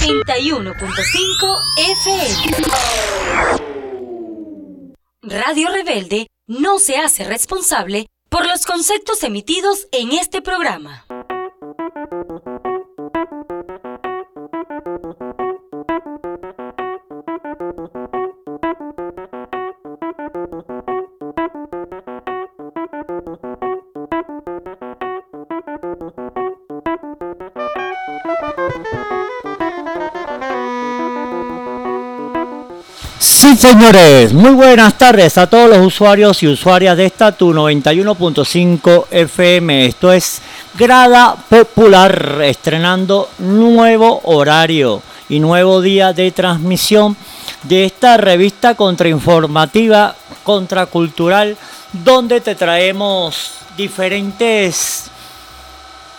91.5 FM. Radio Rebelde no se hace responsable por los conceptos emitidos en este programa. Señores, muy buenas tardes a todos los usuarios y usuarias de esta tu 91.5 FM. Esto es Grada Popular, estrenando nuevo horario y nuevo día de transmisión de esta revista contrainformativa, contracultural, donde te traemos diferentes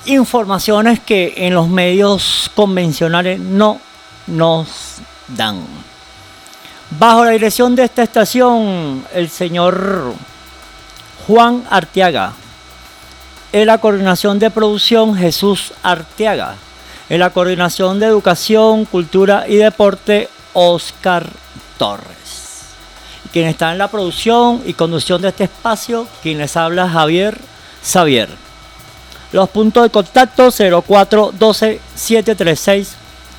informaciones que en los medios convencionales no nos dan. Bajo la dirección de esta estación, el señor Juan Arteaga. En la coordinación de producción, Jesús Arteaga. En la coordinación de educación, cultura y deporte, Oscar Torres. Quien está en la producción y conducción de este espacio, quien les habla, Javier Xavier. Los puntos de contacto 0412 736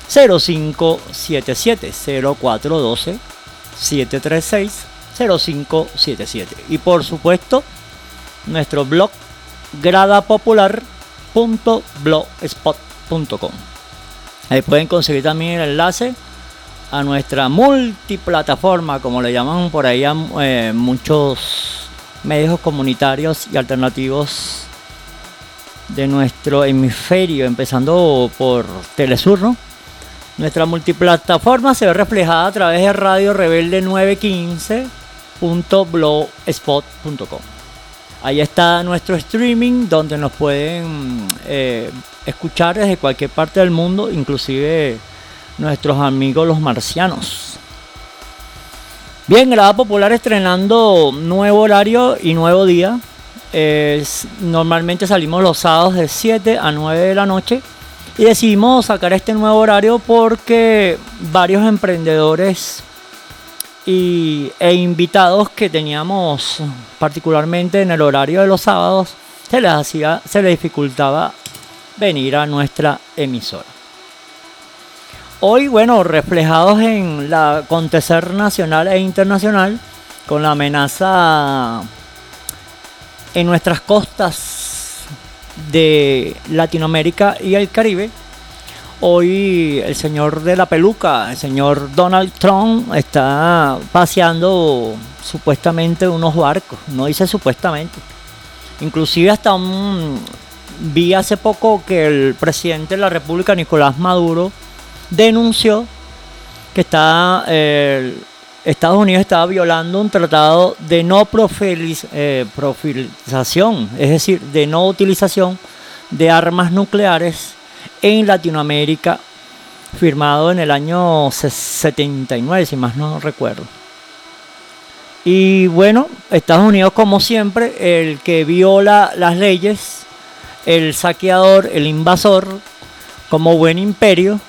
0577 0412 736-0577. Y por supuesto, nuestro blog gradapopular.blogspot.com. Ahí pueden conseguir también el enlace a nuestra multiplataforma, como le llaman por ahí eh, muchos medios comunitarios y alternativos de nuestro hemisferio, empezando por Telesur, ¿no? Nuestra multiplataforma se ve reflejada a través de Radio Rebelde 915.blogspot.com. Ahí está nuestro streaming donde nos pueden eh, escuchar desde cualquier parte del mundo, inclusive nuestros amigos los marcianos. Bien, Grada Popular estrenando nuevo horario y nuevo día. normalmente salimos los sábados de 7 a 9 de la noche y decidimos sacar este nuevo horario porque varios emprendedores y, e invitados que teníamos particularmente en el horario de los sábados se les hacía, se les dificultaba venir a nuestra emisora. Hoy, bueno, reflejados en la acontecer nacional e internacional, con la amenaza en nuestras costas de Latinoamérica y el Caribe. Hoy el señor de la peluca, el señor Donald Trump, está paseando supuestamente unos barcos. No dice supuestamente. Inclusive hasta un... Vi hace poco que el presidente de la República, Nicolás Maduro, denunció que está... Eh, Estados Unidos estaba violando un tratado de no eh, profilización, es decir, de no utilización de armas nucleares en Latinoamérica, firmado en el año 79, si más no recuerdo. Y bueno, Estados Unidos, como siempre, el que viola las leyes, el saqueador, el invasor, como buen imperio,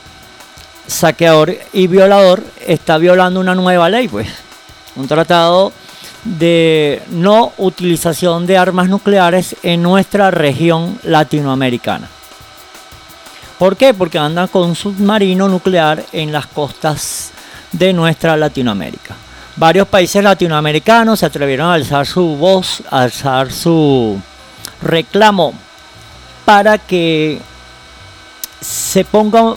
saqueador y violador está violando una nueva ley, pues. Un tratado de no utilización de armas nucleares en nuestra región latinoamericana. ¿Por qué? Porque andan con submarino nuclear en las costas de nuestra Latinoamérica. Varios países latinoamericanos se atrevieron a alzar su voz, a alzar su reclamo para que se ponga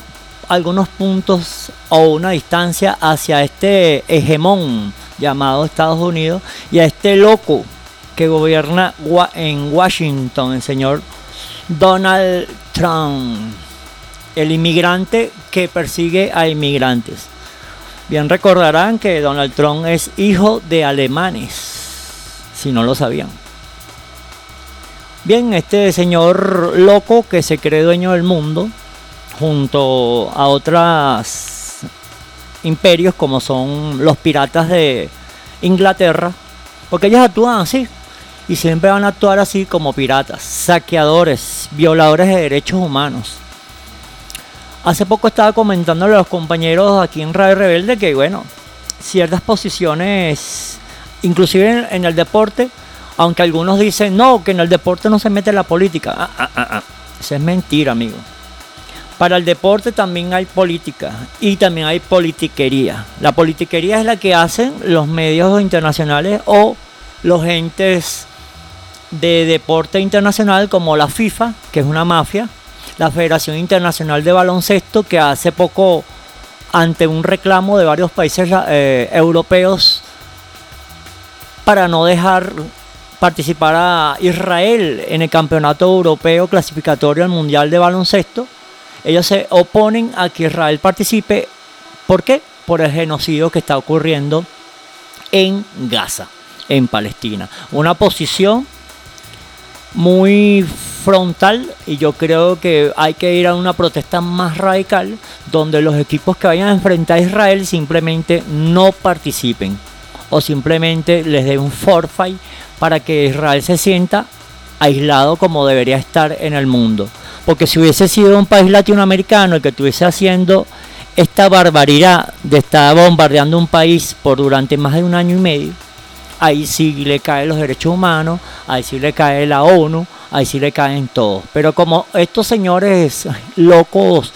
algunos puntos o una distancia hacia este hegemón llamado Estados Unidos y a este loco que gobierna en Washington, el señor Donald Trump, el inmigrante que persigue a inmigrantes. Bien recordarán que Donald Trump es hijo de alemanes, si no lo sabían. Bien, este señor loco que se cree dueño del mundo, junto a otros imperios como son los piratas de Inglaterra, porque ellos actúan así y siempre van a actuar así como piratas, saqueadores, violadores de derechos humanos. Hace poco estaba comentándole a los compañeros aquí en Radio Rebelde que, bueno, ciertas posiciones, inclusive en, el deporte, aunque algunos dicen, no, que en el deporte no se mete la política. Ah, ah, ah, ah. Eso es mentira, amigo. Para el deporte también hay política y también hay politiquería. La politiquería es la que hacen los medios internacionales o los entes de deporte internacional como la FIFA, que es una mafia, la Federación Internacional de Baloncesto, que hace poco, ante un reclamo de varios países eh, europeos para no dejar participar a Israel en el Campeonato Europeo Clasificatorio al Mundial de Baloncesto, ellos se oponen a que Israel participe. ¿Por qué? Por el genocidio que está ocurriendo en Gaza, en Palestina. Una posición muy frontal y yo creo que hay que ir a una protesta más radical donde los equipos que vayan a enfrentar a Israel simplemente no participen o simplemente les dé un forfait para que Israel se sienta aislado como debería estar en el mundo. Porque si hubiese sido un país latinoamericano el que estuviese haciendo esta barbaridad de estar bombardeando un país por durante más de un año y medio, ahí sí le caen los derechos humanos, ahí sí le cae la ONU, ahí sí le caen todos. Pero como estos señores locos,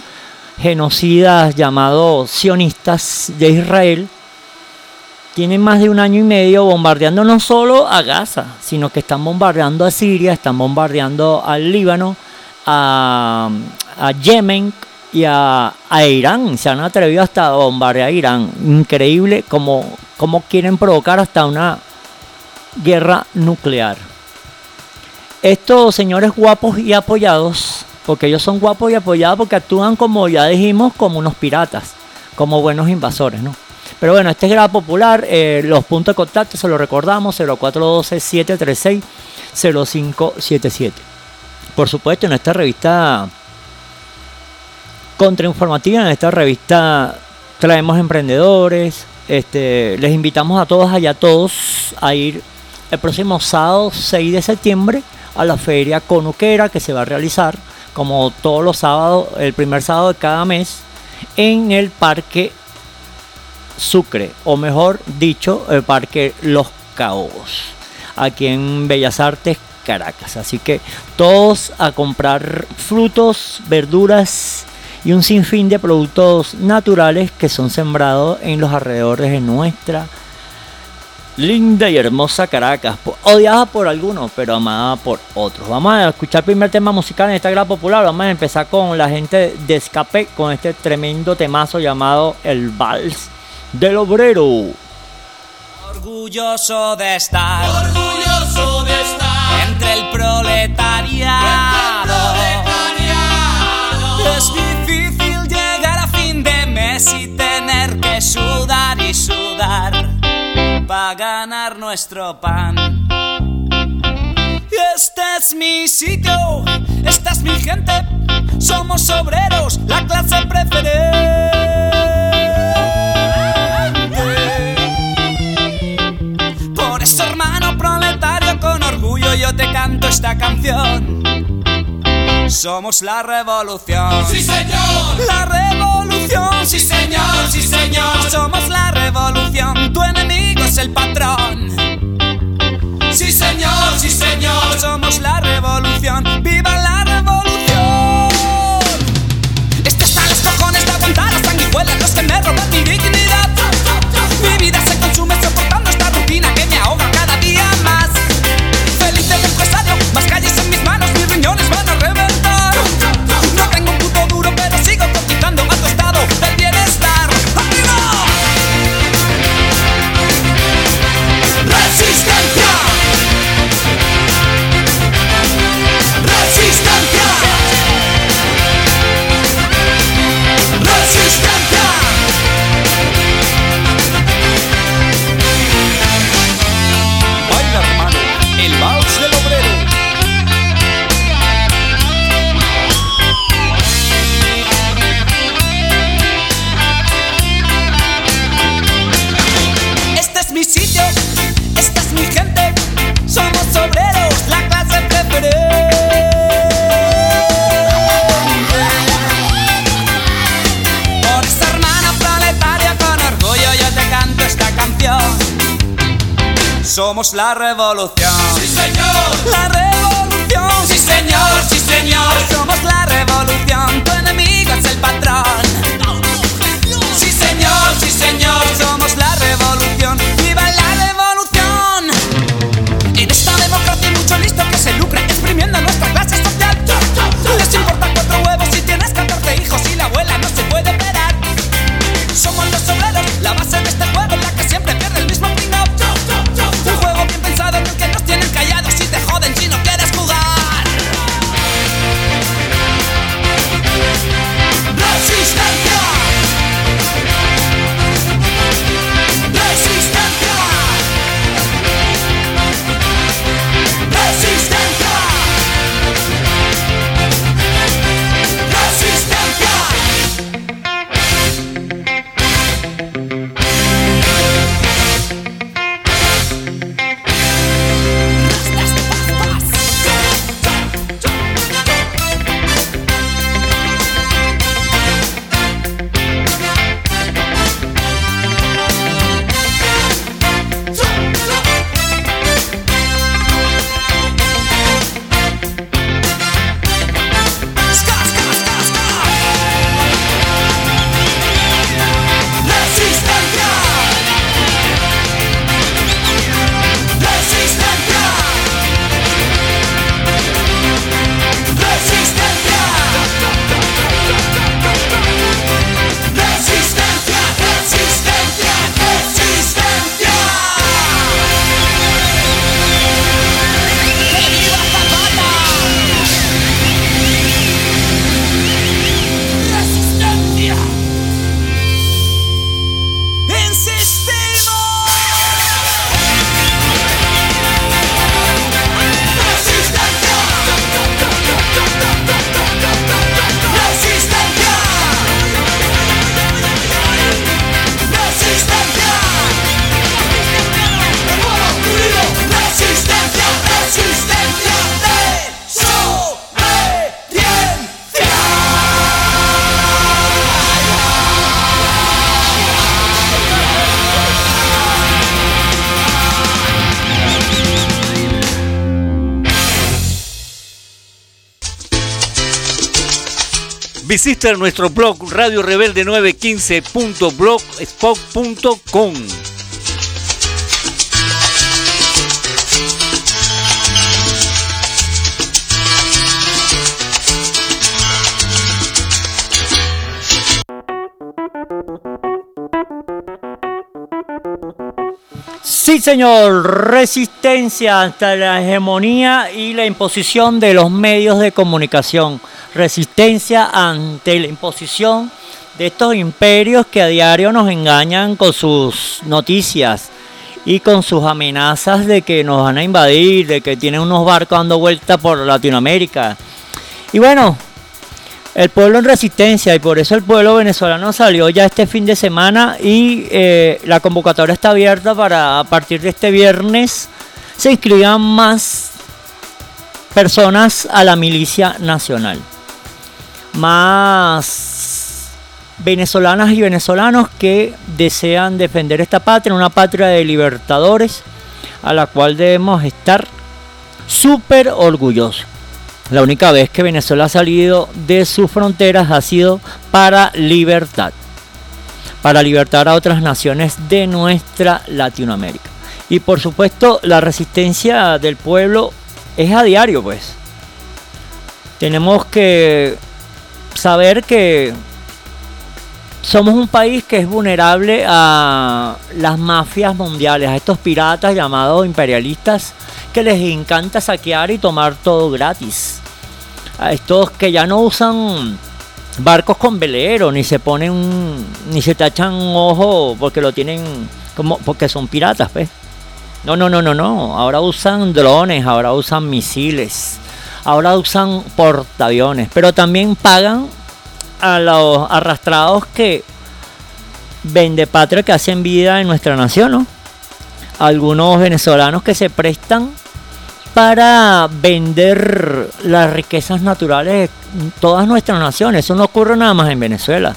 genocidas llamados sionistas de Israel, tienen más de un año y medio bombardeando no solo a Gaza, sino que están bombardeando a Siria, están bombardeando al Líbano, a, Yemen y a, Irán. Se han atrevido hasta a bombardear a Irán. Increíble como, como quieren provocar hasta una guerra nuclear. Estos señores guapos y apoyados, porque ellos son guapos y apoyados porque actúan como ya dijimos, como unos piratas, como buenos invasores, ¿no? Pero bueno, este es Grado Popular, eh, los puntos de contacto se lo recordamos, 0412-736-0577 por supuesto, en esta revista contrainformativa, en esta revista traemos emprendedores. Este, les invitamos a todos allá, a todos, a ir el próximo sábado 6 de septiembre a la feria Conuquera que se va a realizar como todos los sábados, el primer sábado de cada mes, en el Parque Sucre, o mejor dicho, el Parque Los Caos, aquí en Bellas Artes, Caracas. Así que todos a comprar frutos, verduras y un sinfín de productos naturales que son sembrados en los alrededores de nuestra linda y hermosa Caracas. Odiada por algunos, pero amada por otros. Vamos a escuchar el primer tema musical en esta gran popular. Vamos a empezar con la gente de Escape, con este tremendo temazo llamado El Vals del Obrero. Orgulloso de estar. Proletariado. Es difícil llegar a fin de mes y tener que sudar y sudar para ganar nuestro pan. Este es mi sitio, esta es mi gente, somos obreros, la clase preferente. Yo te canto esta canción. Somos la revolución. Sí, señor. La revolución. Sí, señor, sí, señor. Somos la revolución. Tu enemigo es el patrón. Sí, señor, sí, señor. Somos la revolución. ¡Viva la revolución! Este está los cojones de aguantar las sanguijuelas, los que me roban mi dignidad. Somos la revolución. Sí, señor. La revolución. Sí, señor, sí, señor. Somos la revolución. Tu enemigo es el patrón. Visita nuestro blog Radio Rebelde 915.blogspot.com. Sí, señor, resistencia ante la hegemonía y la imposición de los medios de comunicación. Resistencia ante la imposición de estos imperios que a diario nos engañan con sus noticias y con sus amenazas de que nos van a invadir, de que tienen unos barcos dando vuelta por Latinoamérica. Y bueno, el pueblo en resistencia y por eso el pueblo venezolano salió ya este fin de semana y eh, la convocatoria está abierta para a partir de este viernes se inscriban más personas a la milicia nacional. Más venezolanas y venezolanos que desean defender esta patria, una patria de libertadores a la cual debemos estar súper orgullosos. La única vez que Venezuela ha salido de sus fronteras ha sido para libertad. Para libertar a otras naciones de nuestra Latinoamérica. Y por supuesto la resistencia del pueblo es a diario pues. Tenemos que saber que somos un país que es vulnerable a las mafias mundiales, a estos piratas llamados imperialistas que les encanta saquear y tomar todo gratis. A estos que ya no usan barcos con velero, ni se ponen, ni se tachan un ojo porque lo tienen como, porque son piratas, pues. No, no, no, no, no. Ahora usan drones, ahora usan misiles, ahora usan portaaviones, pero también pagan a los arrastrados que vende patria que hacen vida en nuestra nación, ¿no? Algunos venezolanos que se prestan para vender las riquezas naturales de todas nuestras naciones. Eso no ocurre nada más en Venezuela.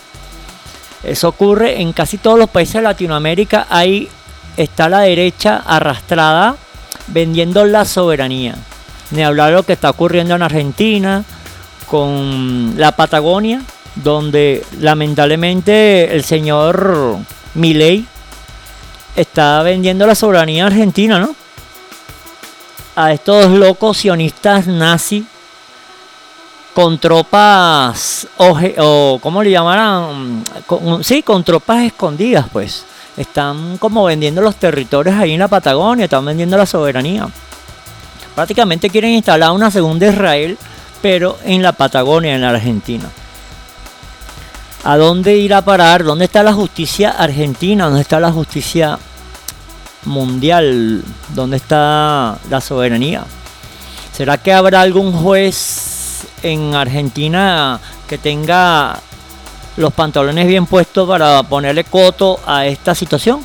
Eso ocurre en casi todos los países de Latinoamérica. Hay está la derecha arrastrada vendiendo la soberanía. Ni hablar de lo que está ocurriendo en Argentina con la Patagonia, donde lamentablemente el señor Milei está vendiendo la soberanía argentina, ¿no? A estos locos sionistas nazis con tropas o, o ¿cómo le llamarán? Con- sí, con tropas escondidas, pues. Están como vendiendo los territorios ahí en la Patagonia, están vendiendo la soberanía. Prácticamente quieren instalar una segunda Israel, pero en la Patagonia, en la Argentina. ¿A dónde ir a parar? ¿Dónde está la justicia argentina? ¿Dónde está la justicia mundial? ¿Dónde está la soberanía? ¿Será que habrá algún juez en Argentina que tenga los pantalones bien puestos para ponerle coto a esta situación?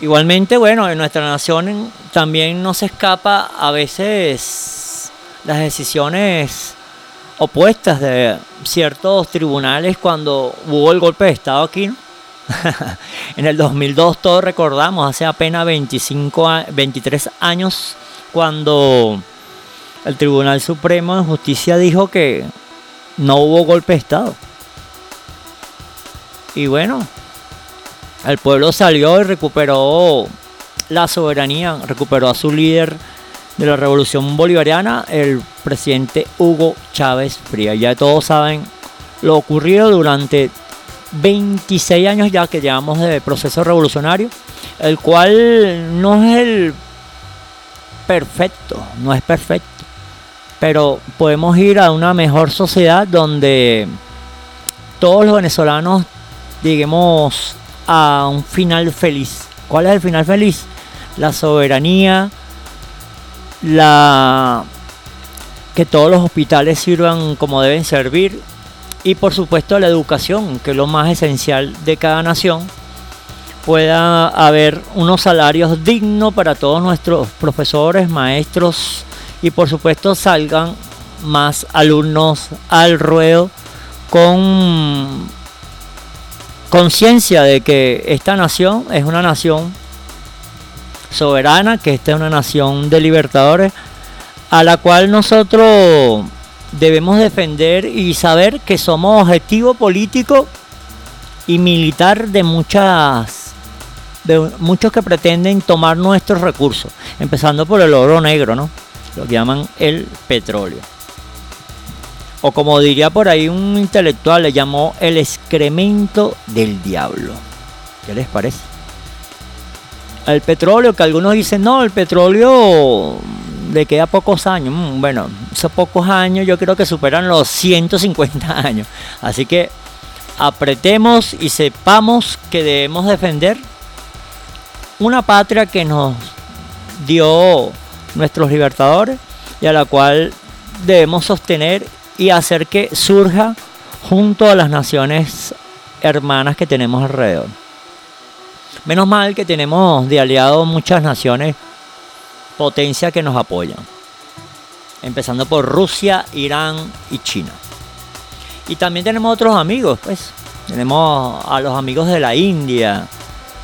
Igualmente, bueno, en nuestra nación también no se escapa a veces las decisiones opuestas de ciertos tribunales cuando hubo el golpe de Estado aquí. en el 2002 todos recordamos, hace apenas 25, a- 23 años, cuando el Tribunal Supremo de Justicia dijo que no hubo golpe de Estado. Y bueno, el pueblo salió y recuperó la soberanía, recuperó a su líder de la revolución bolivariana, el presidente Hugo Chávez Frías. Ya todos saben lo ocurrido durante 26 años ya que llevamos de proceso revolucionario, el cual no es el perfecto, no es perfecto, pero podemos ir a una mejor sociedad donde todos los venezolanos lleguemos a un final feliz. ¿Cuál es el final feliz? La soberanía, la que todos los hospitales sirvan como deben servir y por supuesto la educación, que es lo más esencial de cada nación, pueda haber unos salarios dignos para todos nuestros profesores, maestros y por supuesto salgan más alumnos al ruedo con conciencia de que esta nación es una nación soberana, que esta es una nación de libertadores, a la cual nosotros debemos defender y saber que somos objetivo político y militar de muchas de muchos que pretenden tomar nuestros recursos, empezando por el oro negro, ¿no? Lo que llaman el petróleo. O como diría por ahí un intelectual, le llamó el excremento del diablo. ¿Qué les parece? El petróleo, que algunos dicen, no, el petróleo le queda pocos años. Mm, Bueno, esos pocos años yo creo que superan los 150 años. Así que apretemos y sepamos que debemos defender una patria que nos dio nuestros libertadores y a la cual debemos sostener y hacer que surja junto a las naciones hermanas que tenemos alrededor. Menos mal que tenemos de aliados muchas naciones potencias que nos apoyan. Empezando por Rusia, Irán y China. Y también tenemos otros amigos, pues. Tenemos a los amigos de la India.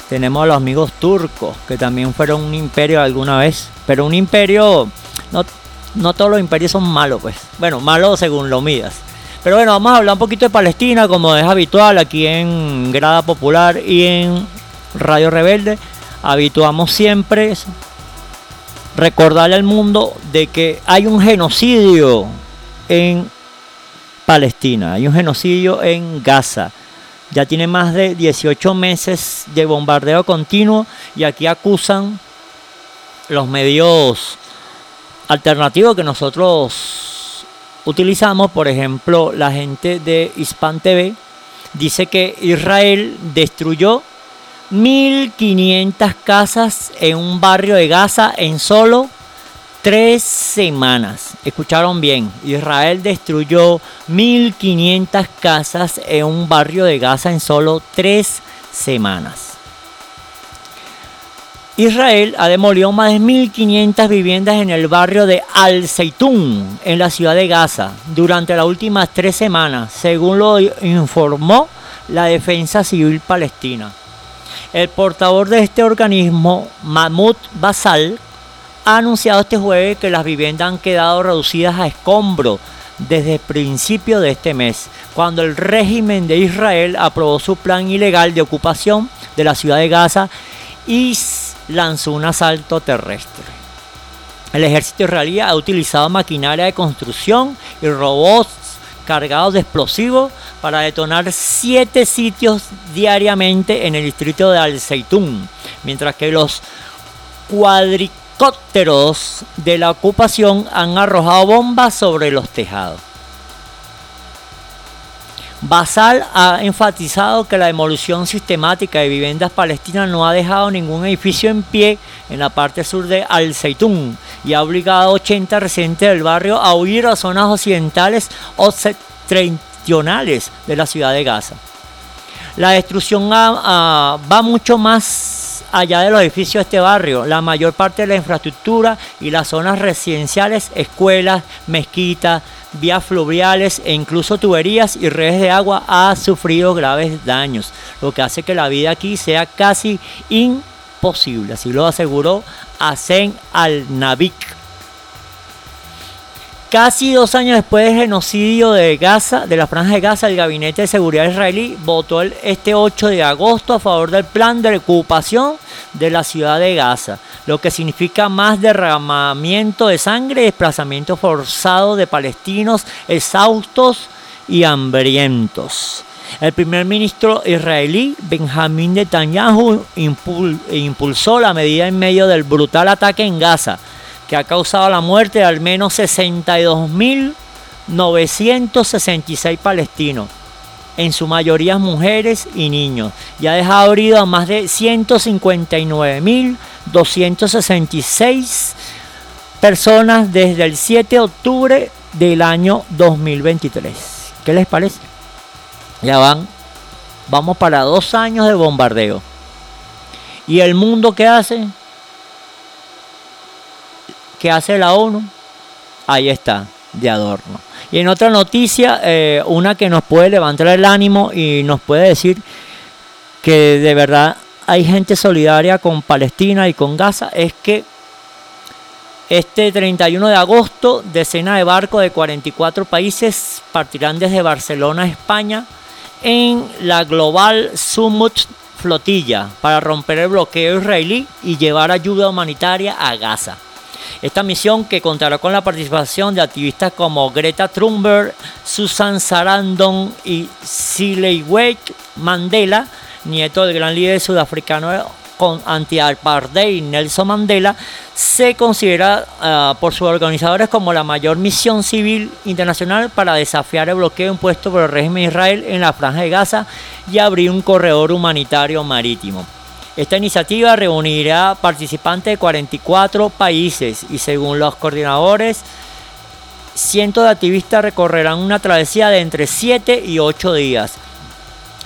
Tenemos a los amigos turcos, que también fueron un imperio alguna vez. Pero un imperio, no, no todos los imperios son malos, pues. Bueno, malos según lo midas. Pero bueno, vamos a hablar un poquito de Palestina, como es habitual aquí en Grada Popular y en Radio Rebelde. Habituamos siempre recordarle al mundo de que hay un genocidio en Palestina, hay un genocidio en Gaza. Ya tiene más de 18 meses de bombardeo continuo y aquí acusan los medios alternativos que nosotros utilizamos, por ejemplo, la gente de Hispan TV dice que Israel destruyó 1500 casas en un barrio de Gaza en solo tres semanas. Escucharon bien, Israel destruyó 1500 casas en un barrio de Gaza en solo tres semanas. Israel ha demolido más de 1.500 viviendas en el barrio de Al Zeitún, en la ciudad de Gaza, durante las últimas tres semanas, según lo informó la Defensa Civil Palestina. El portavoz de este organismo, Mahmoud Basal, ha anunciado este jueves que las viviendas han quedado reducidas a escombro desde el principio de este mes, cuando el régimen de Israel aprobó su plan ilegal de ocupación de la ciudad de Gaza y lanzó un asalto terrestre. El ejército israelí ha utilizado maquinaria de construcción y robots cargados de explosivos para detonar siete sitios diariamente en el distrito de Al-Zeitún, mientras que los cuadricópteros de la ocupación han arrojado bombas sobre los tejados. Basal ha enfatizado que la demolición sistemática de viviendas palestinas no ha dejado ningún edificio en pie en la parte sur de Al-Zeitún y ha obligado a 80 residentes del barrio a huir a zonas occidentales o de la ciudad de Gaza. La destrucción va mucho más allá de los edificios de este barrio. La mayor parte de la infraestructura y las zonas residenciales, escuelas, mezquitas, vías fluviales e incluso tuberías y redes de agua ha sufrido graves daños, lo que hace que la vida aquí sea casi imposible, así lo aseguró Asen al-Nabik. Casi dos años después del genocidio de Gaza, de la franja de Gaza, el Gabinete de Seguridad israelí votó este 8 de agosto a favor del plan de ocupación de la ciudad de Gaza, lo que significa más derramamiento de sangre y desplazamiento forzado de palestinos exhaustos y hambrientos. El primer ministro israelí, Benjamín Netanyahu, impulsó la medida en medio del brutal ataque en Gaza, que ha causado la muerte de al menos 62.966 palestinos en su mayoría mujeres y niños, y ha dejado herido a más de 159.266 personas desde el 7 de octubre del año 2023. ¿Qué les parece? Ya van, vamos para dos años de bombardeo. ¿Y el mundo qué hace? ¿Qué hace la ONU? Ahí está, de adorno. Y en otra noticia, eh, una que nos puede levantar el ánimo y nos puede decir que de verdad hay gente solidaria con Palestina y con Gaza, es que este 31 de agosto, decenas de barcos de 44 países partirán desde Barcelona, España, en la Global Summit Flotilla para romper el bloqueo israelí y llevar ayuda humanitaria a Gaza. Esta misión, que contará con la participación de activistas como Greta Thunberg, Susan Sarandon y Wake Mandela, nieto del gran líder sudafricano con anti-apartheid Nelson Mandela, se considera ah, por sus organizadores como la mayor misión civil internacional para desafiar el bloqueo impuesto por el régimen de Israel en la franja de Gaza y abrir un corredor humanitario marítimo. Esta iniciativa reunirá participantes de 44 países y según los coordinadores, cientos de activistas recorrerán una travesía de entre 7 y 8 días.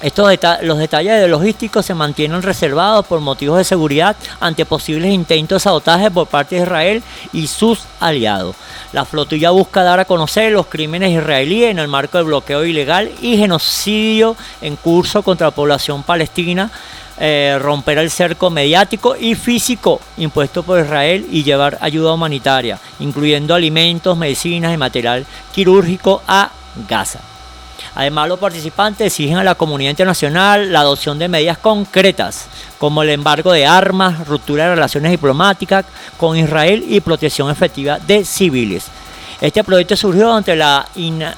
Estos los detalles de logísticos se mantienen reservados por motivos de seguridad ante posibles intentos de sabotaje por parte de Israel y sus aliados. La flotilla busca dar a conocer los crímenes israelíes en el marco del bloqueo ilegal y genocidio en curso contra la población palestina eh, romper el cerco mediático y físico impuesto por Israel y llevar ayuda humanitaria, incluyendo alimentos, medicinas y material quirúrgico a Gaza. Además, los participantes exigen a la comunidad internacional la adopción de medidas concretas, como el embargo de armas, ruptura de relaciones diplomáticas con Israel y protección efectiva de civiles. Este proyecto surgió ante la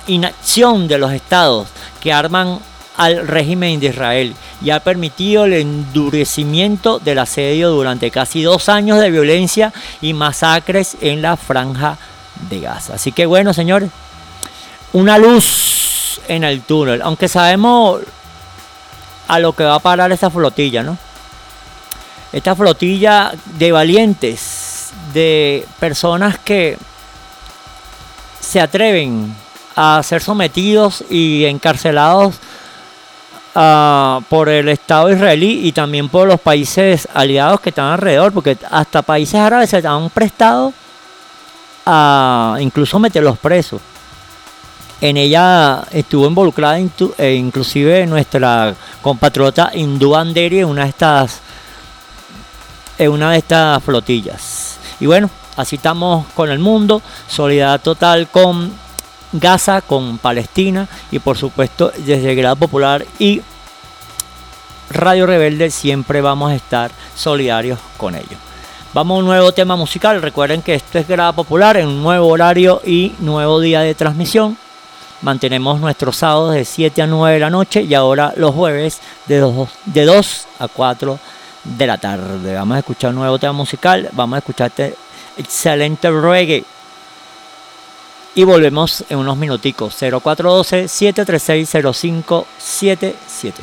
inacción de los estados que arman al régimen de Israel y ha permitido el endurecimiento del asedio durante casi dos años de violencia y masacres en la franja de Gaza. Así que bueno, señores, una luz en el túnel, aunque sabemos a lo que va a parar esta flotilla, ¿no? Esta flotilla de valientes, de personas que se atreven a ser sometidos y encarcelados Ah, por el Estado israelí y también por los países aliados que están alrededor, porque hasta países árabes se han prestado a incluso meterlos presos. En ella estuvo involucrada eh, inclusive nuestra compatriota Hindú Anderi en una de estas en una de estas flotillas. Y bueno, así estamos con el mundo, solidaridad total con Gaza, con Palestina y por supuesto desde Grado Popular y Radio Rebelde siempre vamos a estar solidarios con ellos. Vamos a un nuevo tema musical. Recuerden que esto es Grada Popular en un nuevo horario y nuevo día de transmisión. Mantenemos nuestros sábados de 7 a 9 de la noche y ahora los jueves de 2, de 2 a 4 de la tarde. Vamos a escuchar un nuevo tema musical. Vamos a escuchar este excelente reggae. Y volvemos en unos minuticos. 0412-736-0577.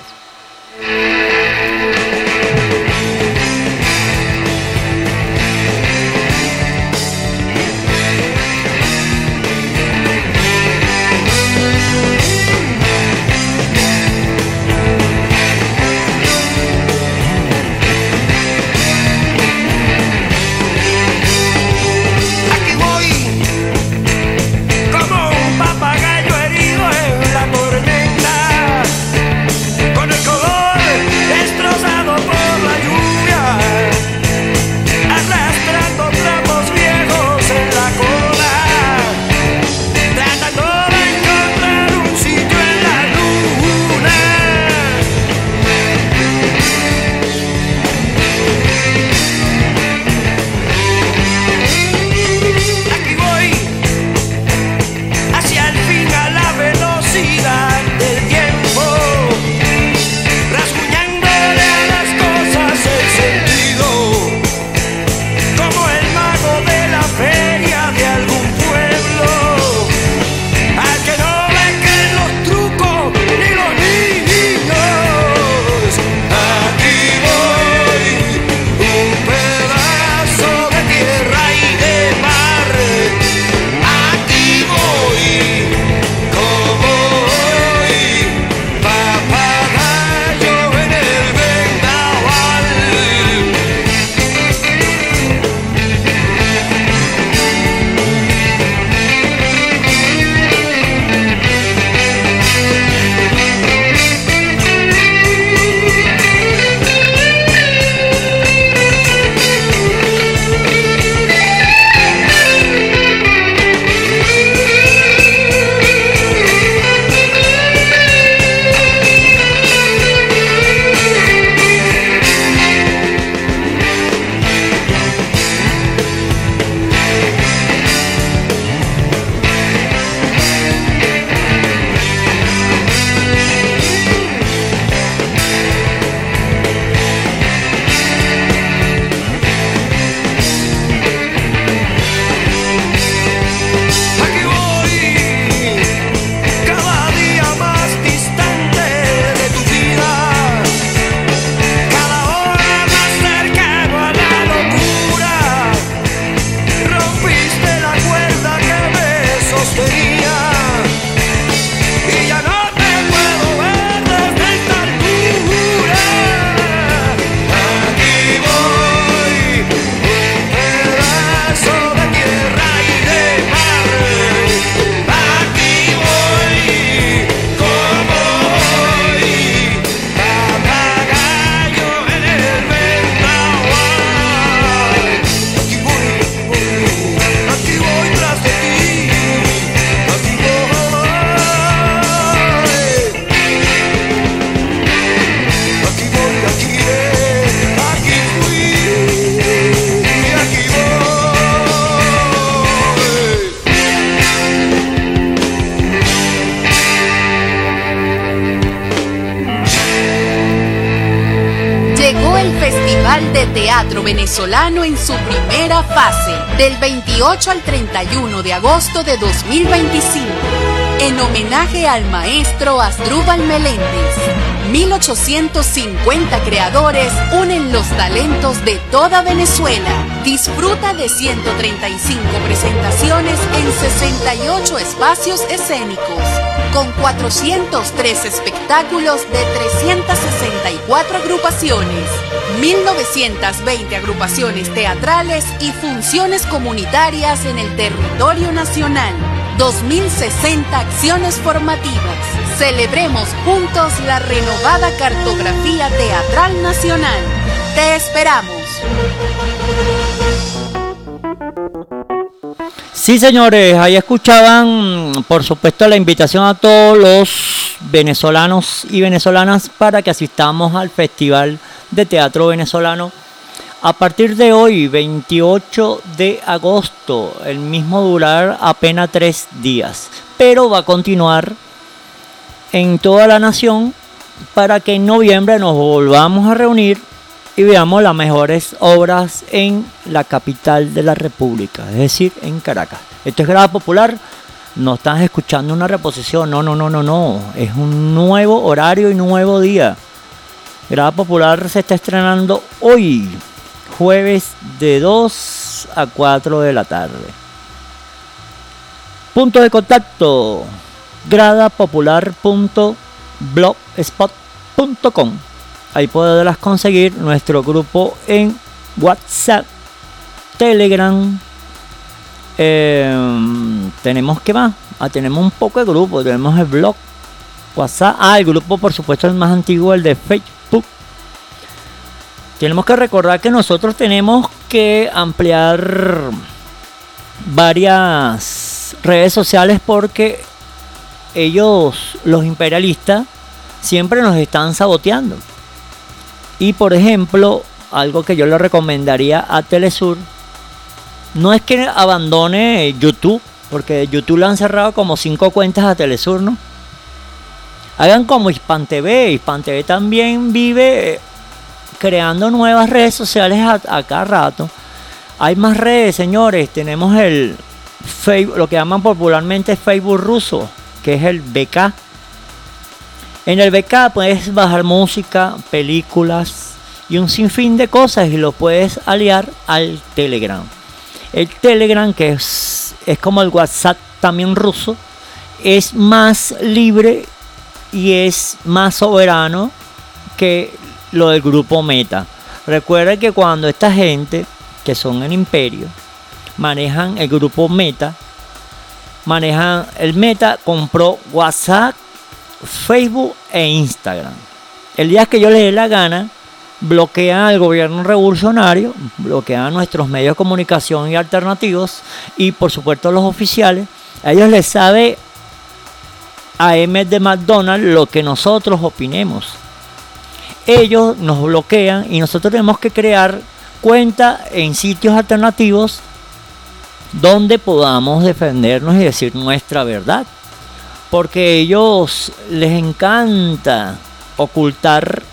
31 de agosto de 2025, en homenaje al maestro Asdrúbal Meléndez. 1850 creadores unen los talentos de toda Venezuela. Disfruta de 135 presentaciones en 68 espacios escénicos, con 403 espectáculos de 364 agrupaciones, 1920 agrupaciones teatrales y funciones comunitarias en el territorio nacional. 2060 acciones formativas. Celebremos juntos la renovada cartografía teatral nacional. Te esperamos. Sí, señores, ahí escuchaban, por supuesto, la invitación a todos los venezolanos y venezolanas para que asistamos al Festival de Teatro Venezolano. A partir de hoy, 28 de agosto, el mismo durar apenas tres días, pero va a continuar en toda la nación para que en noviembre nos volvamos a reunir y veamos las mejores obras en la capital de la República, es decir, en Caracas. Esto es Grada Popular, no estás escuchando una reposición, no, no, no, no, no, es un nuevo horario y nuevo día. Grada Popular se está estrenando hoy, jueves de 2 a 4 de la tarde. Punto de contacto, gradapopular.blogspot.com Ahí podrás conseguir nuestro grupo en WhatsApp, Telegram. Eh, tenemos que más. Ah, tenemos un poco de grupo. Tenemos el blog, WhatsApp. Ah, el grupo, por supuesto, el más antiguo, el de Facebook. Tenemos que recordar que nosotros tenemos que ampliar varias redes sociales porque ellos, los imperialistas, siempre nos están saboteando. Y por ejemplo, algo que yo le recomendaría a Telesur, no es que abandone YouTube, porque YouTube lo han cerrado como cinco cuentas a Telesur, ¿no? Hagan como Hispan TV, Hispan TV también vive creando nuevas redes sociales a, a cada rato. Hay más redes, señores. Tenemos el Facebook, lo que llaman popularmente Facebook ruso, que es el BK en el BK puedes bajar música, películas y un sinfín de cosas y lo puedes aliar al Telegram. El Telegram, que es, es como el WhatsApp también ruso, es más libre y es más soberano que lo del grupo Meta. Recuerda que cuando esta gente, que son el imperio, manejan el grupo Meta, manejan el Meta, compró WhatsApp, Facebook e Instagram. El día que yo les dé la gana, bloquean al gobierno revolucionario, bloquean nuestros medios de comunicación y alternativos y por supuesto los oficiales. A ellos les sabe a M de McDonald's lo que nosotros opinemos. Ellos nos bloquean y nosotros tenemos que crear cuenta en sitios alternativos donde podamos defendernos y decir nuestra verdad porque ellos les encanta ocultar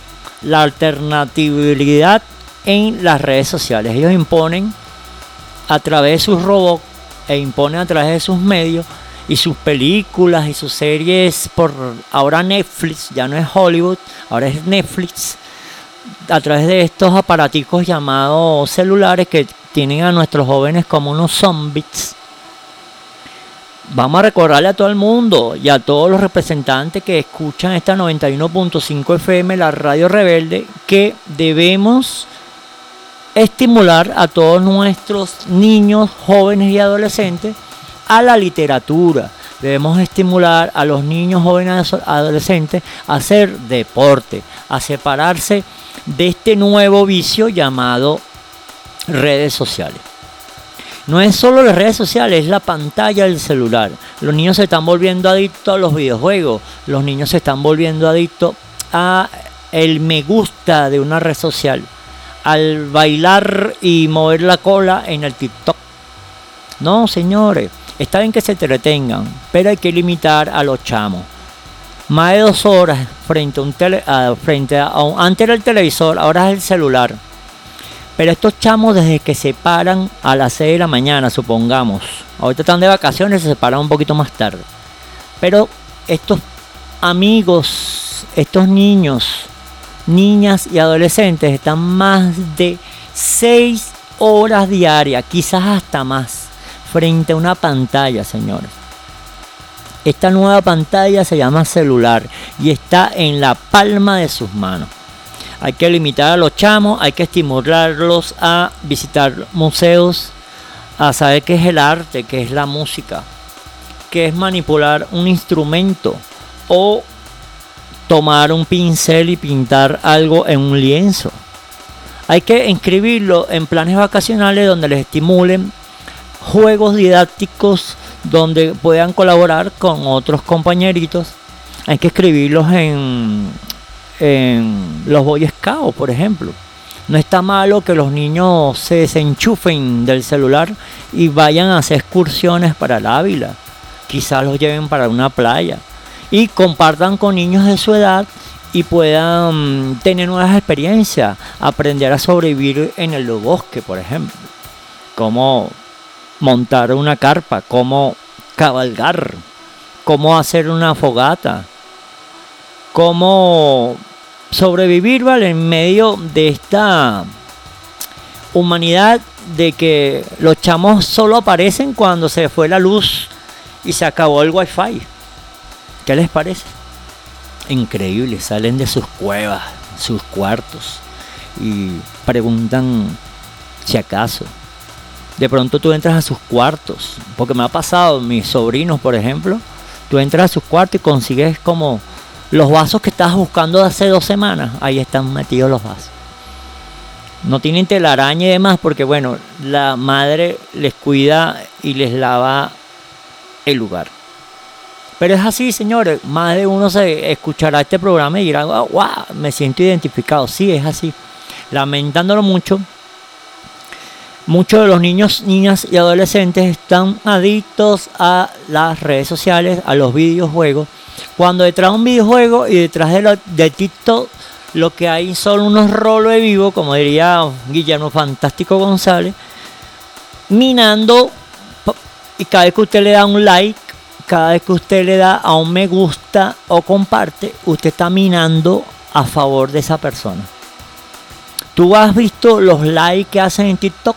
la alternatividad en las redes sociales. Ellos imponen a través de sus robots e imponen a través de sus medios y sus películas y sus series por ahora Netflix, ya no es Hollywood, ahora es Netflix, a través de estos aparaticos llamados celulares que tienen a nuestros jóvenes como unos zombies vamos a recordarle a todo el mundo y a todos los representantes que escuchan esta 91.5 FM, la radio rebelde, que debemos estimular a todos nuestros niños, jóvenes y adolescentes a la literatura. Debemos estimular a los niños, jóvenes y adolescentes a hacer deporte, a separarse de este nuevo vicio llamado redes sociales. No es solo las redes sociales, es la pantalla del celular. Los niños se están volviendo adictos a los videojuegos. Los niños se están volviendo adictos a el me gusta de una red social. Al bailar y mover la cola en el TikTok. No, señores. Está bien que se entretengan, pero hay que limitar a los chamos. Más de dos horas frente a un tele, frente a un, antes era el televisor, ahora es el celular pero estos chamos desde que se paran a las 6 de la mañana, supongamos, ahorita están de vacaciones, se separan un poquito más tarde. Pero estos amigos, estos niños, niñas y adolescentes están más de 6 horas diarias, quizás hasta más, frente a una pantalla, señores. Esta nueva pantalla se llama celular y está en la palma de sus manos. Hay que limitar a los chamos, hay que estimularlos a visitar museos, a saber qué es el arte, qué es la música. que es manipular un instrumento o tomar un pincel y pintar algo en un lienzo. Hay que inscribirlo en planes vacacionales donde les estimulen juegos didácticos donde puedan colaborar con otros compañeritos. Hay que escribirlos en, en los Boy Scouts, por ejemplo. No está malo que los niños se desenchufen del celular y vayan a hacer excursiones para el Ávila. Quizás los lleven para una playa y compartan con niños de su edad y puedan tener nuevas experiencias, aprender a sobrevivir en el bosque, por ejemplo. Cómo montar una carpa, cómo cabalgar, cómo hacer una fogata, cómo sobrevivir. En medio de esta humanidad de que los chamos solo aparecen cuando se fue la luz y se acabó el wifi. ¿Qué les parece? Increíble, salen de sus cuevas, sus cuartos y preguntan si acaso. De pronto tú entras a sus cuartos, porque me ha pasado, mis sobrinos por ejemplo, tú entras a sus cuartos y consigues como los vasos que estabas buscando hace dos semanas, ahí están metidos los vasos. No tienen telaraña y demás porque, bueno, la madre les cuida y les lava el lugar. Pero es así, señores. Más de uno se escuchará este programa y dirá, wow, me siento identificado. Sí, es así. Lamentándolo mucho, muchos de los niños, niñas y adolescentes están adictos a las redes sociales, a los videojuegos cuando detrás de un videojuego y detrás de, TikTok lo que hay son unos rolos de vivo, como diría Guillermo Fantástico González, minando y cada vez que usted le da un like, cada vez que usted le da a un me gusta o comparte, usted está minando a favor de esa persona. Tú has visto los likes que hacen en TikTok,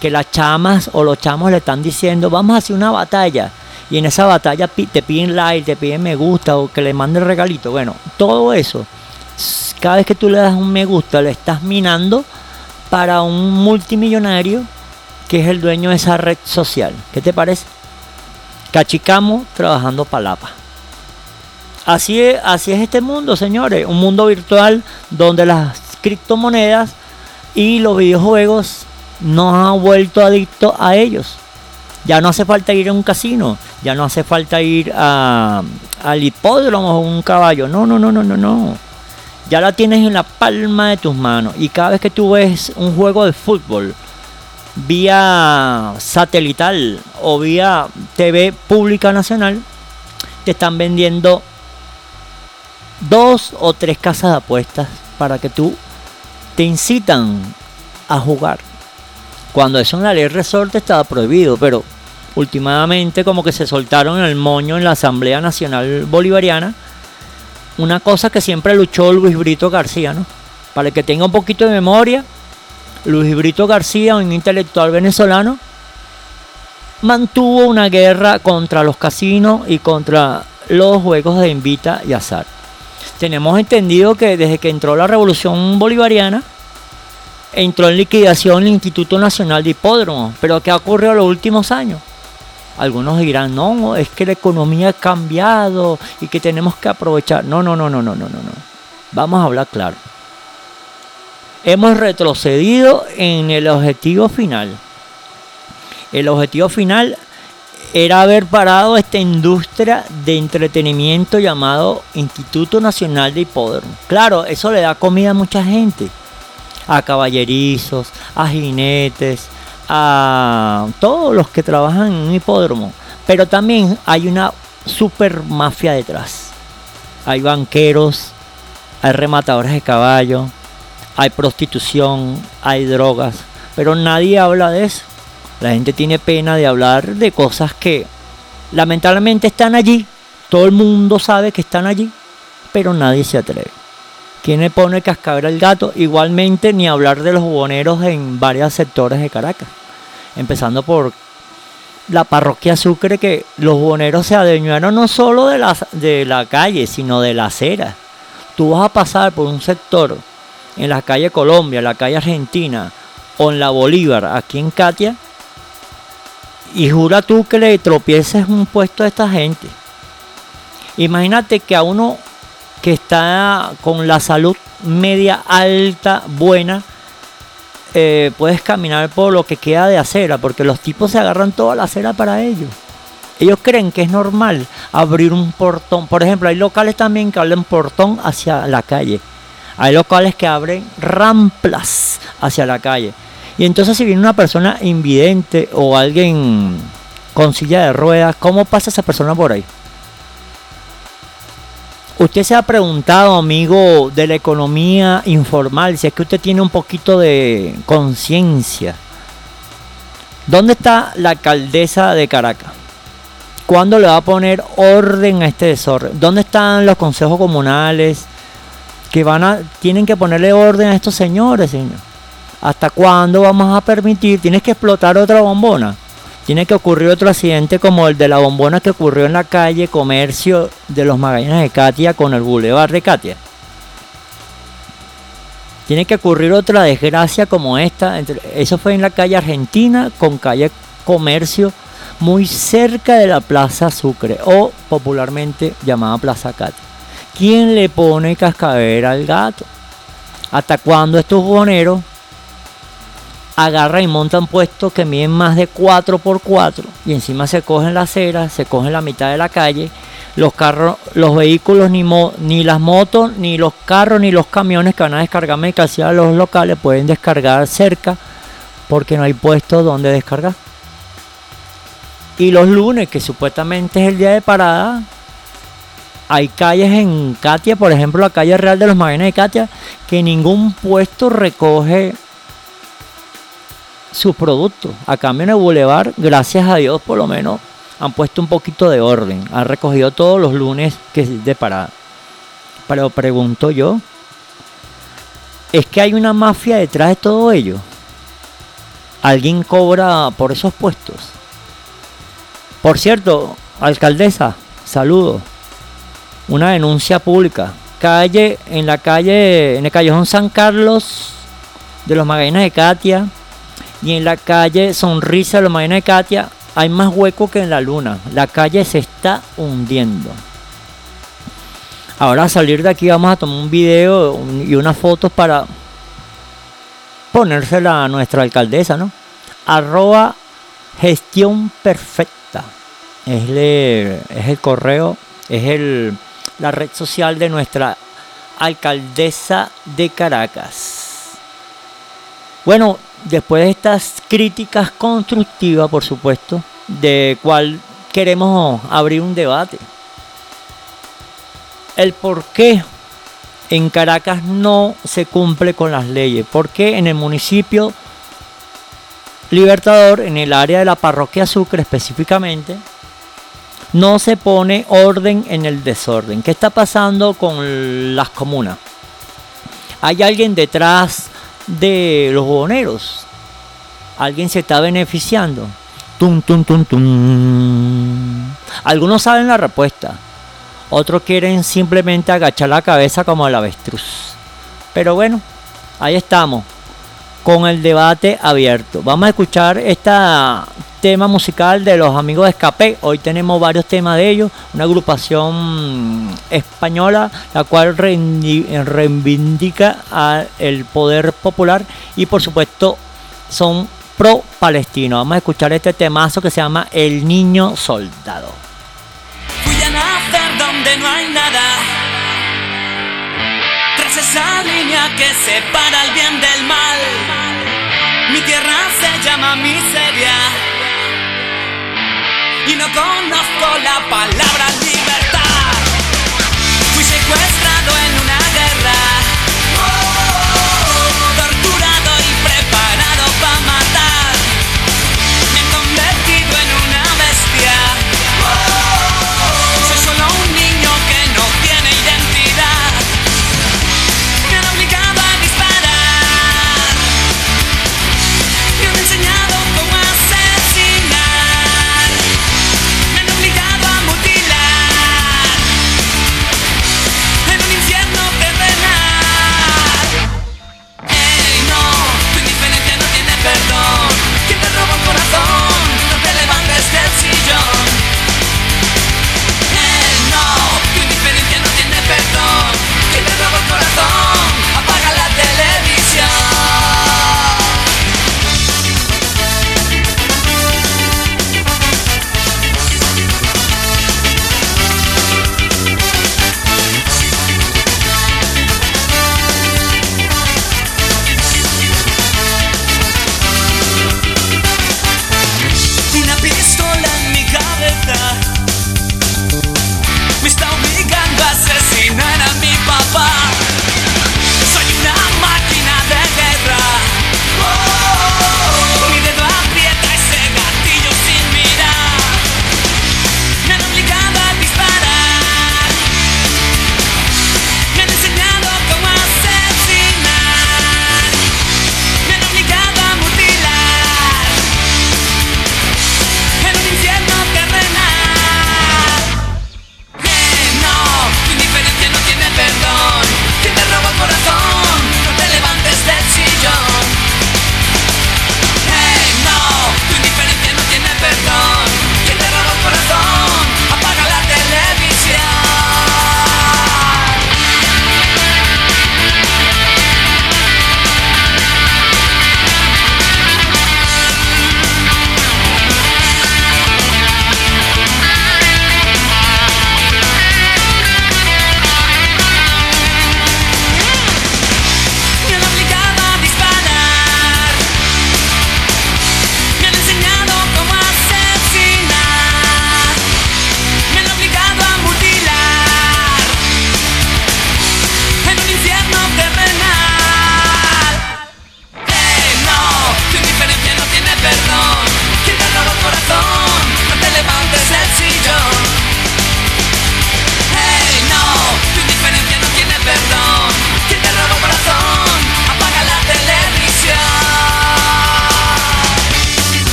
que las chamas o los chamos le están diciendo, vamos a hacer una batalla y en esa batalla te piden like, te piden me gusta o que le manden regalito. Bueno, todo eso, cada vez que tú le das un me gusta, le estás minando para un multimillonario que es el dueño de esa red social. ¿Qué te parece? Cachicamo trabajando palapa. Así es, así es este mundo, señores. Un mundo virtual donde las criptomonedas y los videojuegos nos han vuelto adictos a ellos. Ya no hace falta ir a un casino, ya no hace falta ir a, al hipódromo o un caballo. No, no, no, no, no, no. Ya la tienes en la palma de tus manos. Y cada vez que tú ves un juego de fútbol vía satelital o vía TV pública nacional, te están vendiendo dos o tres casas de apuestas para que tú te incitan a jugar. Cuando eso en la ley resorte estaba prohibido, pero últimamente como que se soltaron el moño en la Asamblea Nacional Bolivariana. Una cosa que siempre luchó Luis Brito García, ¿no? Para el que tenga un poquito de memoria, Luis Brito García, un intelectual venezolano, mantuvo una guerra contra los casinos y contra los juegos de invita y azar. Tenemos entendido que desde que entró la revolución bolivariana, entró en liquidación el Instituto Nacional de Hipódromos. Pero ¿qué ha ocurrido en los últimos años? Algunos dirán, no, es que la economía ha cambiado y que tenemos que aprovechar. No, no, no, no, no, no, no, no. Vamos a hablar claro. Hemos retrocedido en el objetivo final. El objetivo final era haber parado esta industria de entretenimiento llamado Instituto Nacional de Hipódromo. Claro, eso le da comida a mucha gente a caballerizos, a jinetes, a todos los que trabajan en un hipódromo. Pero también hay una super mafia detrás. Hay banqueros, hay rematadores de caballo, hay prostitución, hay drogas. Pero nadie habla de eso. La gente tiene pena de hablar de cosas que lamentablemente están allí. Todo el mundo sabe que están allí, pero nadie se atreve. ¿Quién le pone cascabel al gato? Igualmente, ni hablar de los jugoneros en varios sectores de Caracas. Empezando por la parroquia Sucre, que los jugoneros se adueñaron no solo de la, de la calle, sino de la acera. Tú vas a pasar por un sector en la calle Colombia, la calle Argentina o en la Bolívar, aquí en Katia, Y jura tú que le tropieces un puesto a esta gente. Imagínate que a uno que está con la salud media alta, buena, eh, puedes caminar por lo que queda de acera, porque los tipos se agarran toda la acera para ellos. Ellos creen que es normal abrir un portón. Por ejemplo, hay locales también que abren portón hacia la calle. Hay locales que abren ramplas hacia la calle. Y entonces si viene una persona invidente o alguien con silla de ruedas, ¿cómo pasa esa persona por ahí? Usted se ha preguntado, amigo de la economía informal, si es que usted tiene un poquito de conciencia. ¿Dónde está la alcaldesa de Caracas? ¿Cuándo le va a poner orden a este desorden? ¿Dónde están los consejos comunales que van a tienen que ponerle orden a estos señores, señor? ¿Hasta cuándo vamos a permitir? Tienes que explotar otra bombona tiene que ocurrir otro accidente como el de la bombona que ocurrió en la calle Comercio de los Magallanes de Katia con el Boulevard de Katia. Tiene que ocurrir otra desgracia como esta. Eso fue en la calle Argentina con calle Comercio, muy cerca de la Plaza Sucre o popularmente llamada Plaza Katia. ¿Quién le pone cascabel al gato? ¿Hasta cuándo estos boneros agarran y montan puestos que miden más de 4x4 y encima se cogen la acera, se cogen la mitad de la calle. Los carros, los vehículos, ni, ni las motos, ni los carros, ni los camiones que van a descargar mercancía a los locales pueden descargar cerca porque no hay puesto donde descargar. Y los lunes, que supuestamente es el día de parada, hay calles en Katia, por ejemplo la calle Real de los Magallanes de Katia, que ningún puesto recoge sus productos. Acá en el Boulevard, gracias a Dios, por lo menos han puesto un poquito de orden. Han recogido todos los lunes que es de parada. Pero pregunto yo, ¿es que hay una mafia detrás de todo ello? ¿Alguien cobra por esos puestos? Por cierto, alcaldesa, saludo. Una denuncia pública. Calle, en la calle, en el callejón San Carlos de los Magallanes de Katia, y en la calle Sonrisa de la de Katia hay más hueco que en la luna. La calle se está hundiendo. Ahora a salir de aquí vamos a tomar un video y unas fotos para ponérsela a nuestra alcaldesa, ¿no? Arroba gestión perfecta. Es, es el correo, es el, la red social de nuestra alcaldesa de Caracas. Bueno, después de estas críticas constructivas, por supuesto, de cuál queremos abrir un debate. El por qué en Caracas no se cumple con las leyes. ¿Por qué en el municipio Libertador, en el área de la parroquia Sucre específicamente, no se pone orden en el desorden? ¿Qué está pasando con las comunas? ¿Hay alguien detrás de los boneros. Alguien se está beneficiando. Tum, tum, tum, tum. Algunos saben la respuesta. Otros quieren simplemente agachar la cabeza como el avestruz. Pero bueno, ahí estamos. Con el debate abierto. Vamos a escuchar este tema musical de los amigos de Escape. Hoy tenemos varios temas de ellos. Una agrupación española, la cual reivindica el poder popular y por supuesto son pro palestino. Vamos a escuchar este temazo que se llama El Niño Soldado. Fui a nacer donde no hay nada. Tras esa línea que separa el bien del mal. Mi tierra se llama miseria y no conozco la palabra libertad.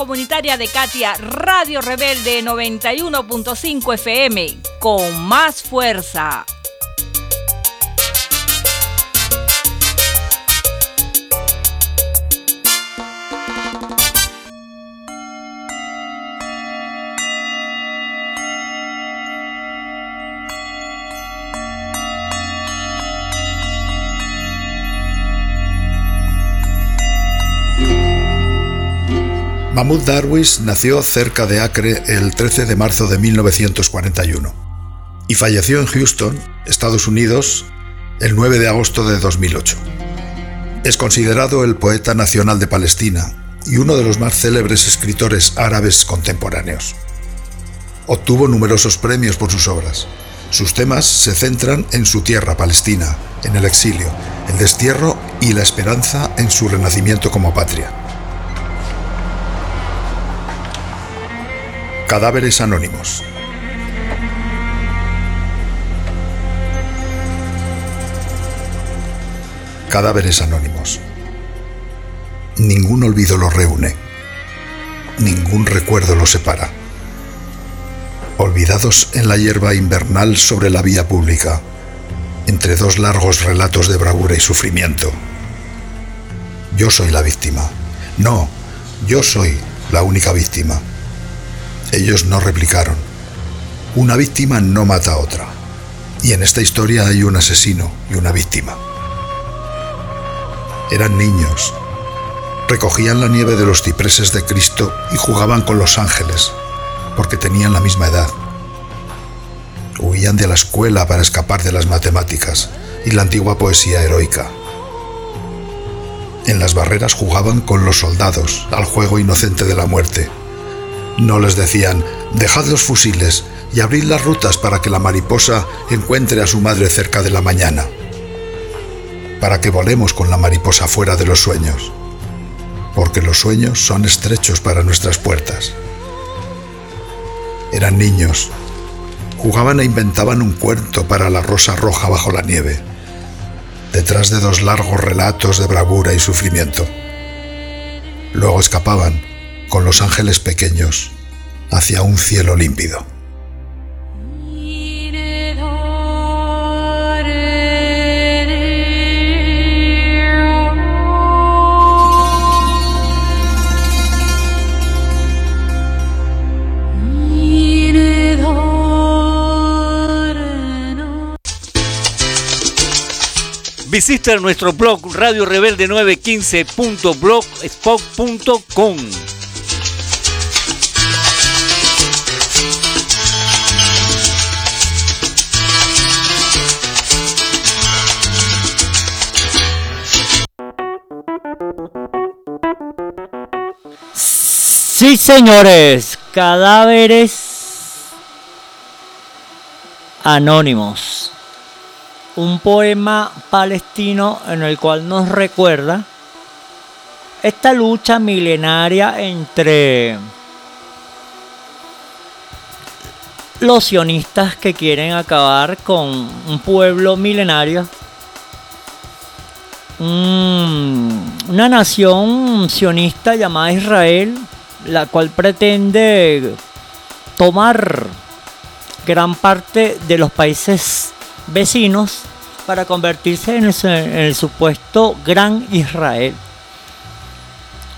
Comunitaria de Katia, Radio Rebelde 91.5 FM, con más fuerza. Mahmoud Darwish nació cerca de Acre el 13 de marzo de 1941 y falleció en Houston, Estados Unidos, el 9 de agosto de 2008. Es considerado el poeta nacional de Palestina y uno de los más célebres escritores árabes contemporáneos. Obtuvo numerosos premios por sus obras. Sus temas se centran en su tierra palestina, en el exilio, el destierro y la esperanza en su renacimiento como patria. Cadáveres Anónimos. Cadáveres Anónimos. Ningún olvido los reúne. Ningún recuerdo los separa. Olvidados en la hierba invernal sobre la vía pública, entre dos largos relatos de bravura y sufrimiento. Yo soy la víctima. No, yo soy la única víctima. Ellos no replicaron. Una víctima no mata a otra. Y en esta historia hay un asesino y una víctima. Eran niños. Recogían la nieve de los cipreses de Cristo y jugaban con los ángeles, porque tenían la misma edad. Huían de la escuela para escapar de las matemáticas y la antigua poesía heroica. En las barreras jugaban con los soldados al juego inocente de la muerte no les decían, dejad los fusiles y abrid las rutas para que la mariposa encuentre a su madre cerca de la mañana, para que volemos con la mariposa fuera de los sueños, porque los sueños son estrechos para nuestras puertas. Eran niños, jugaban e inventaban un cuento para la rosa roja bajo la nieve, detrás de dos largos relatos de bravura y sufrimiento. Luego escapaban con los ángeles pequeños hacia un cielo límpido. Visita nuestro blog Radio Rebelde 915.blogspot.com. Sí, señores, cadáveres anónimos. Un poema palestino en el cual nos recuerda esta lucha milenaria entre los sionistas que quieren acabar con un pueblo milenario, una nación sionista llamada Israel, la cual pretende tomar gran parte de los países vecinos para convertirse en el, supuesto Gran Israel.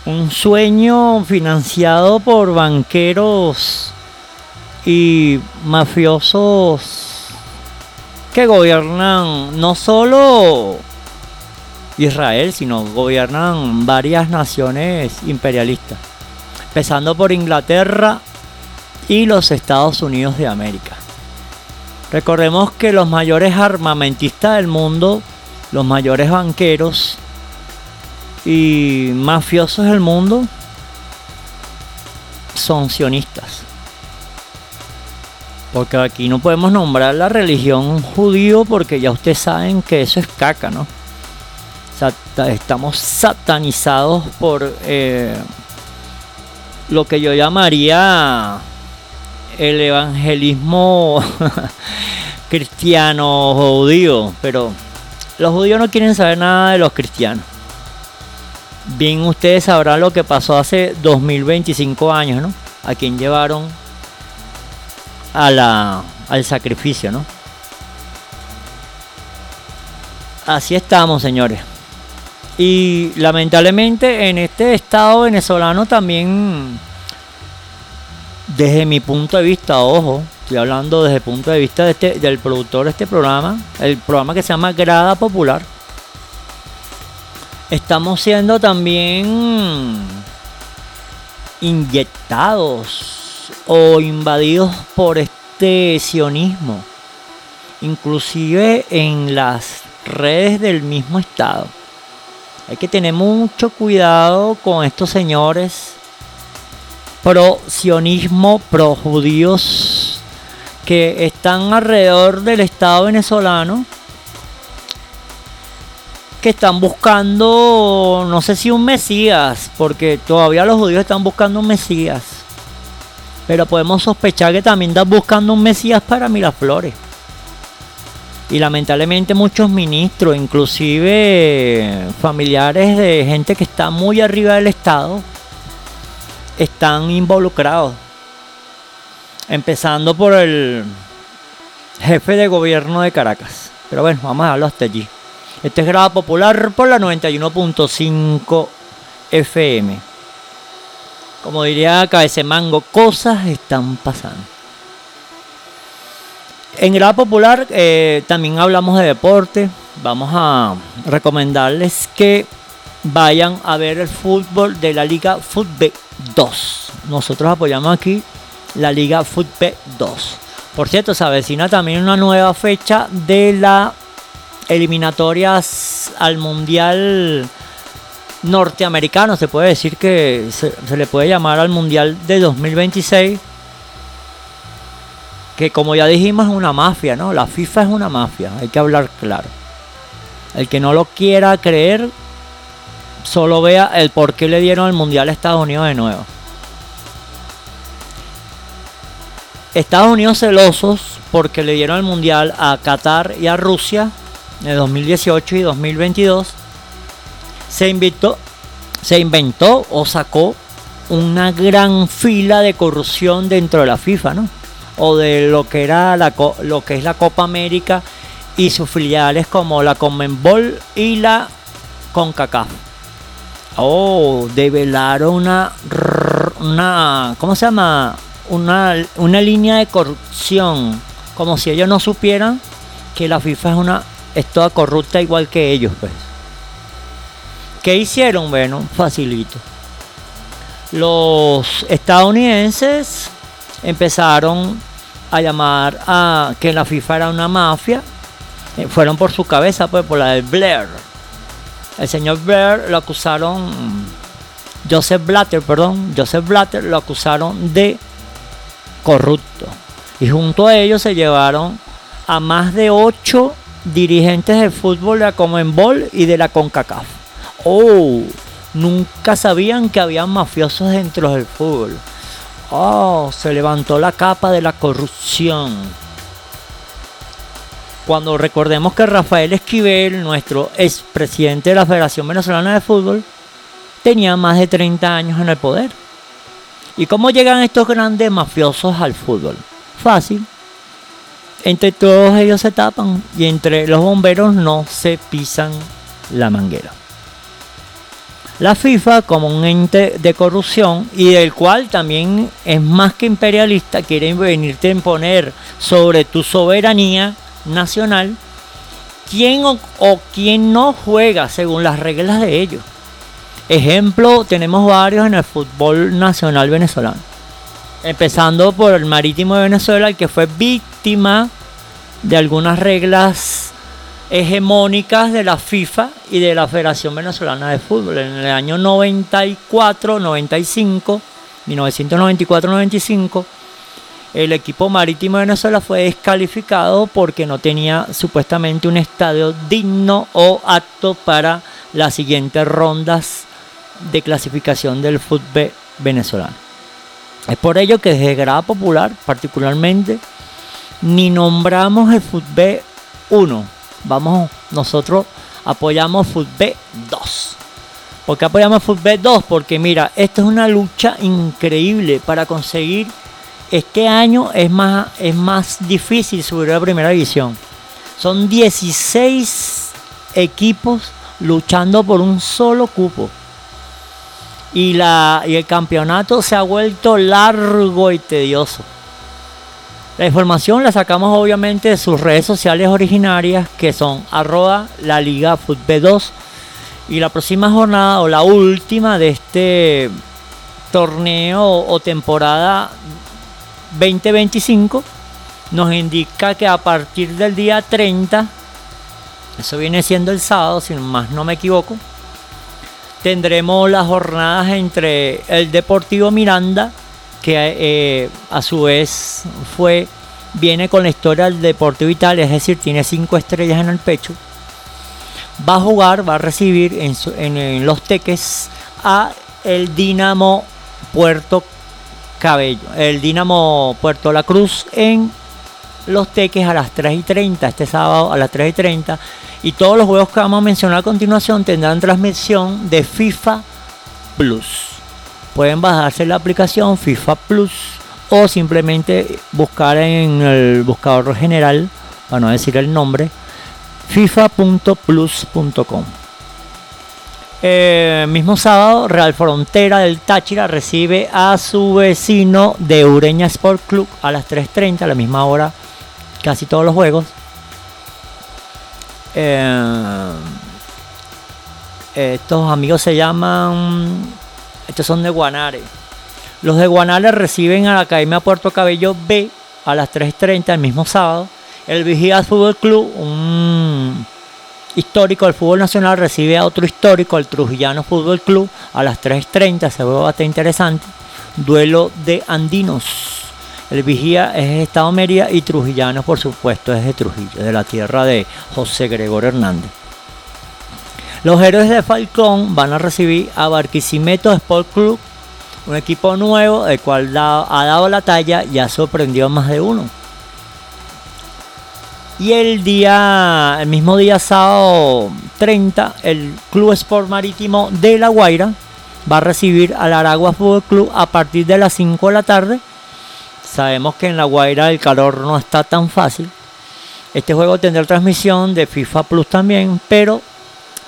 Un sueño financiado por banqueros y mafiosos que gobiernan no solo Israel, sino gobiernan varias naciones imperialistas empezando por Inglaterra y los Estados Unidos de América. Recordemos que los mayores armamentistas del mundo, los mayores banqueros y mafiosos del mundo son sionistas. Porque aquí no podemos nombrar la religión judío porque ya ustedes saben que eso es caca, ¿no? estamos satanizados por eh, lo que yo llamaría el evangelismo cristiano judío, pero los judíos no quieren saber nada de los cristianos. bien ustedes sabrán lo que pasó hace 2025 años, ¿no? A quien llevaron a la, al sacrificio, ¿no? Así estamos, señores. Y lamentablemente en este estado venezolano también, desde mi punto de vista, ojo, estoy hablando desde el punto de vista este, del productor de este programa, el programa que se llama Grada Popular, estamos siendo también inyectados o invadidos por este sionismo, inclusive en las redes del mismo Estado. Hay que tener mucho cuidado con estos señores pro sionismo, pro judíos que están alrededor del Estado venezolano que están buscando, no sé si un Mesías, porque todavía los judíos están buscando un Mesías. Pero podemos sospechar que también están buscando un Mesías para Miraflores. Y lamentablemente muchos ministros, inclusive familiares de gente que está muy arriba del Estado, están involucrados. Empezando por el jefe de gobierno de Caracas. Pero bueno, vamos a dejarlo hasta allí. Este es Grada Popular por la 91.5 FM. Como diría Cabece Mango, cosas están pasando. En Grada Popular eh, también hablamos de deporte. Vamos a recomendarles que vayan a ver el fútbol de la Liga Fútbol 2. Nosotros apoyamos aquí la Liga Fútbol 2. Por cierto, se avecina también una nueva fecha de la eliminatorias al Mundial norteamericano. Se puede decir que se, se le puede llamar al Mundial de 2026 que como ya dijimos es una mafia, ¿no? La FIFA es una mafia, hay que hablar claro. El que no lo quiera creer, solo vea el por qué le dieron el Mundial a Estados Unidos de nuevo. Estados Unidos celosos porque le dieron el Mundial a Qatar y a Rusia en 2018 y 2022. Se invitó, se inventó o sacó una gran fila de corrupción dentro de la FIFA, ¿no? O de lo que era la, lo que es la Copa América y sus filiales como la Conmebol y la CONCACAF. Oh, develaron una una ¿cómo se llama? Una, una línea de corrupción, como si ellos no supieran que la FIFA es una es toda corrupta igual que ellos, pues. ¿Qué hicieron? Bueno, facilito. Los estadounidenses empezaron a llamar a que la FIFA era una mafia. Eh, fueron por su cabeza, pues por la de Blair. El señor Blair lo acusaron, Joseph Blatter, perdón, Joseph Blatter lo acusaron de corrupto. Y junto a ellos se llevaron a más de ocho dirigentes del fútbol de la Comenbol y de la CONCACAF. Oh, nunca sabían que había mafiosos dentro del fútbol. Oh, se levantó la capa de la corrupción. Cuando recordemos que Rafael Esquivel, nuestro expresidente de la Federación Venezolana de Fútbol, tenía más de 30 años en el poder. ¿Y cómo llegan estos grandes mafiosos al fútbol? Fácil. Entre todos ellos se tapan y entre los bomberos no se pisan la manguera la FIFA como un ente de corrupción y del cual también es más que imperialista, quiere venirte a imponer sobre tu soberanía nacional quién o, o quién no juega según las reglas de ellos. Ejemplo, tenemos varios en el fútbol nacional venezolano. Empezando por el Marítimo de Venezuela, que fue víctima de algunas reglas hegemónicas de la FIFA y de la Federación Venezolana de Fútbol. En el año 94, 95, 1994-95, el equipo marítimo de Venezuela fue descalificado porque no tenía supuestamente un estadio digno o apto para las siguientes rondas de clasificación del fútbol venezolano. Es por ello que desde Grada Popular, particularmente, ni nombramos el fútbol 1 Vamos, nosotros apoyamos Fútbol 2. ¿Por qué apoyamos Fútbol 2? Porque mira, esto es una lucha increíble para conseguir. Este año es más, es más difícil subir a primera división. Son 16 equipos luchando por un solo cupo. Y, la, y el campeonato se ha vuelto largo y tedioso. La información la sacamos obviamente de sus redes sociales originarias que son arroba la liga fútbol 2 y la próxima jornada o la última de este torneo o temporada 2025 nos indica que a partir del día 30, eso viene siendo el sábado, si más no me equivoco, tendremos las jornadas entre el Deportivo Miranda, que eh, a su vez fue viene con la historia del Deportivo Italia, es decir, tiene cinco estrellas en el pecho. Va a jugar, va a recibir en, los teques a el Dinamo Puerto Cabello, el Dinamo Puerto La Cruz en los teques a las 3 y 30, este sábado a las 3 y 30. Y todos los juegos que vamos a mencionar a continuación tendrán transmisión de FIFA Plus. Pueden bajarse la aplicación FIFA Plus o simplemente buscar en el buscador general, para no decir el nombre, fifa.plus.com. Eh, mismo sábado, Real Frontera del Táchira recibe a su vecino de Ureña Sport Club a las 3.30, a la misma hora, casi todos los juegos. Eh, estos amigos se llaman, estos son de Guanare. Los de Guanare reciben a la Academia Puerto Cabello B a las 3.30 el mismo sábado. El Vigías Fútbol Club, un histórico del fútbol nacional recibe a otro histórico, el Trujillano Fútbol Club, a las 3.30. Se ve bastante interesante. Duelo de andinos. El vigía es de Estado Mérida y Trujillano, por supuesto, es de Trujillo, de la tierra de José Gregorio Hernández. Los héroes de Falcón van a recibir a Barquisimeto Sport Club, un equipo nuevo, el cual ha dado la talla y ha sorprendido a más de uno. Y el día, el mismo día sábado 30, el Club Sport Marítimo de La Guaira va a recibir al Aragua Fútbol Club a partir de las 5 de la tarde. Sabemos que en La Guaira el calor no está tan fácil. Este juego tendrá transmisión de FIFA Plus también, pero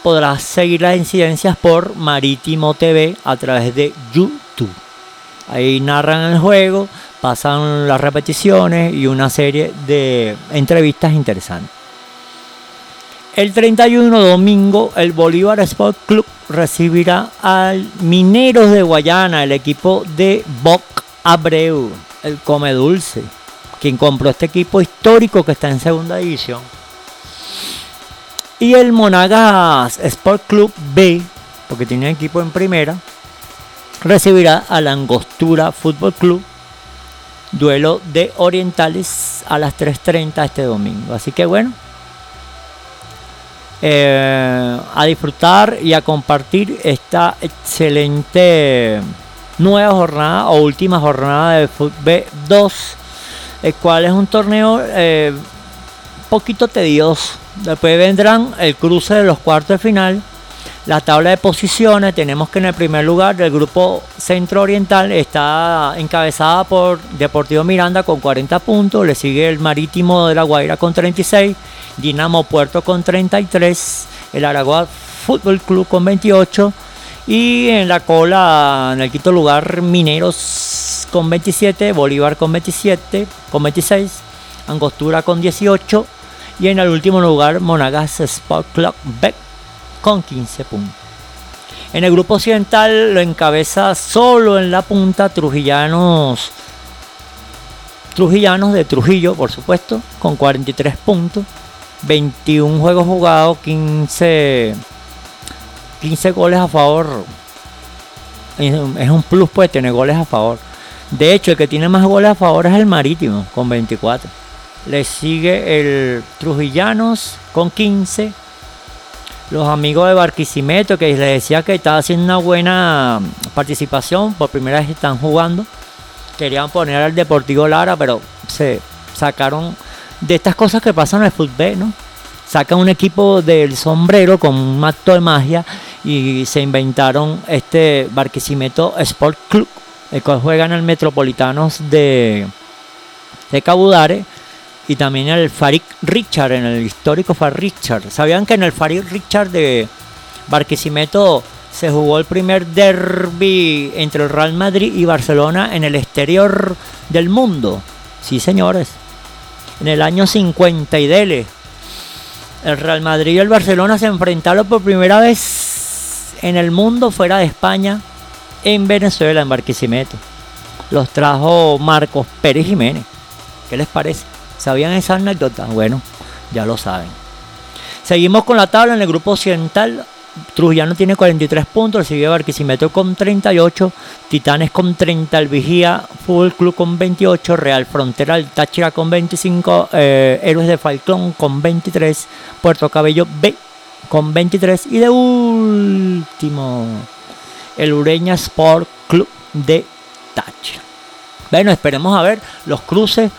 podrás seguir las incidencias por Marítimo TV a través de YouTube. Ahí narran el juego, pasan las repeticiones y una serie de entrevistas interesantes. El 31 domingo, el Bolívar Sport Club recibirá al Mineros de Guayana, el equipo de Boc Abreu, el Come Dulce, quien compró este equipo histórico que está en segunda división. Y el Monagas Sport Club B, porque tiene equipo en primera, recibirá al Angostura Fútbol Club duelo de Orientales a las 3.30 este domingo. Así que bueno, eh, a disfrutar y a compartir esta excelente nueva jornada o última jornada de Fútbol 2, el cual es un torneo eh, poquito tedioso. Después vendrán el cruce de los cuartos de final la tabla de posiciones, tenemos que en el primer lugar del grupo centro oriental está encabezada por Deportivo Miranda con 40 puntos, le sigue el Marítimo de la Guaira con 36, Dinamo Puerto con 33, el Aragua Fútbol Club con 28 y en la cola, en el quinto lugar, Mineros con 27, Bolívar con 27, con 26, Angostura con 18 y en el último lugar Monagas Sport Club Beck con 15 puntos. En el grupo occidental lo encabeza solo en la punta Trujillanos. Trujillanos de Trujillo, por supuesto, con 43 puntos. 21 juegos jugados, 15, 15 goles a favor. Es un plus pues tener goles a favor. De hecho, el que tiene más goles a favor es el Marítimo, con 24. Le sigue el Trujillanos con 15 los amigos de Barquisimeto, que les decía que estaba haciendo una buena participación, por primera vez están jugando. Querían poner al Deportivo Lara, pero se sacaron de estas cosas que pasan en el fútbol, ¿no? Sacan un equipo del sombrero con un acto de magia y se inventaron este Barquisimeto Sport Club, el cual juega en el Metropolitanos de, de Cabudare y también el Farid Richard, en el histórico Farid Richard. ¿Sabían que en el Farid Richard de Barquisimeto se jugó el primer derby entre el Real Madrid y Barcelona en el exterior del mundo? Sí, señores. En el año 50 y dele. El Real Madrid y el Barcelona se enfrentaron por primera vez en el mundo fuera de España, en Venezuela, en Barquisimeto. Los trajo Marcos Pérez Jiménez. ¿Qué les parece? ¿Sabían esa anécdota? Bueno, ya lo saben. Seguimos con la tabla en el grupo occidental. Trujillano tiene 43 puntos, el sigue Barquisimeto con 38, Titanes con 30, el Vigía Fútbol Club con 28, Real Frontera, el Táchira con 25, eh, Héroes de Falcón con 23, Puerto Cabello B con 23 y de último el Ureña Sport Club de Táchira. Bueno, esperemos a ver los cruces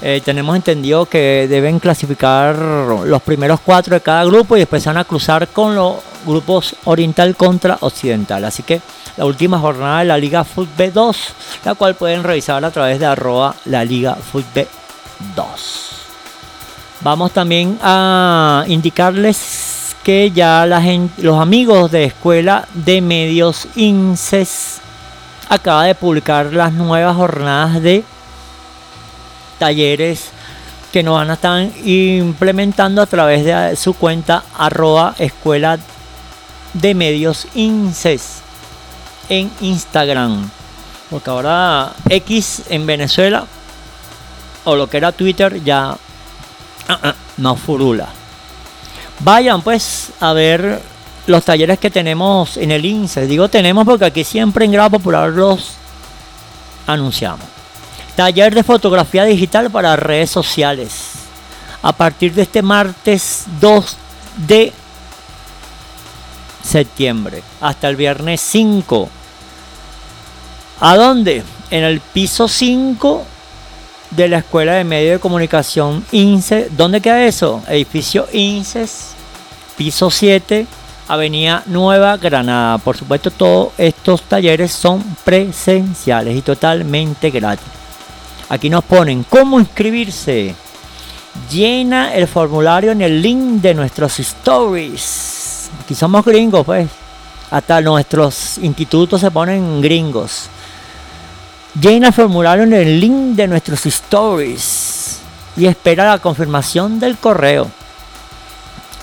eh, tenemos entendido que deben clasificar los primeros cuatro de cada grupo y después van a cruzar con los grupos oriental contra occidental. Así que la última jornada de la Liga Fútbol 2, la cual pueden revisar a través de arroba la Liga Fútbol 2. Vamos también a indicarles que ya los amigos de Escuela de Medios INSES acaba de publicar las nuevas jornadas de talleres que nos van a estar implementando a través de su cuenta arroba escuela de medios INCES en Instagram. Porque ahora X en Venezuela o lo que era Twitter ya ah, no furula. Vayan pues a ver los talleres que tenemos en el INCES. Digo tenemos porque aquí siempre en Grado Popular los anunciamos. Taller de fotografía digital para redes sociales. A partir de este martes 2 de septiembre hasta el viernes 5. ¿A dónde? En el piso 5 de la Escuela de Medio de Comunicación INSE. ¿Dónde queda eso? Edificio INSES, piso 7, Avenida Nueva Granada. Por supuesto, todos estos talleres son presenciales y totalmente gratis. Aquí nos ponen cómo inscribirse. Llena el formulario en el link de nuestros stories. Aquí somos gringos, pues. Hasta nuestros institutos se ponen gringos. Llena el formulario en el link de nuestros stories. Y espera la confirmación del correo.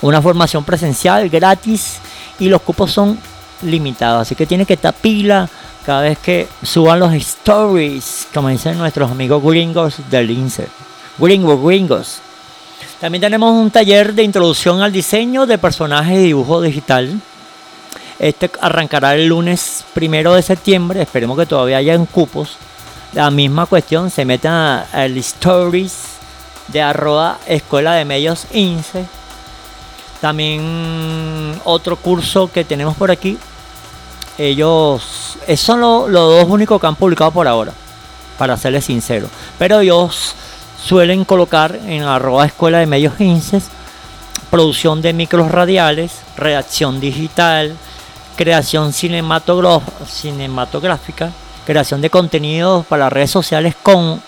Una formación presencial gratis y los cupos son limitados. Así que tiene que estar cada vez que suban los stories, como dicen nuestros amigos gringos del INSE. Gringos, gringos. También tenemos un taller de introducción al diseño de personajes de dibujo digital. Este arrancará el lunes primero de septiembre. Esperemos que todavía hayan cupos. La misma cuestión, se meten al stories de arroba escuela de medios INSE. También otro curso que tenemos por aquí ellos, son los dos únicos que han publicado por ahora, para serles sincero. Pero ellos suelen colocar en arroba escuela de medios 15 producción de micros radiales, redacción digital, creación cinematográfica, creación de contenidos para redes sociales con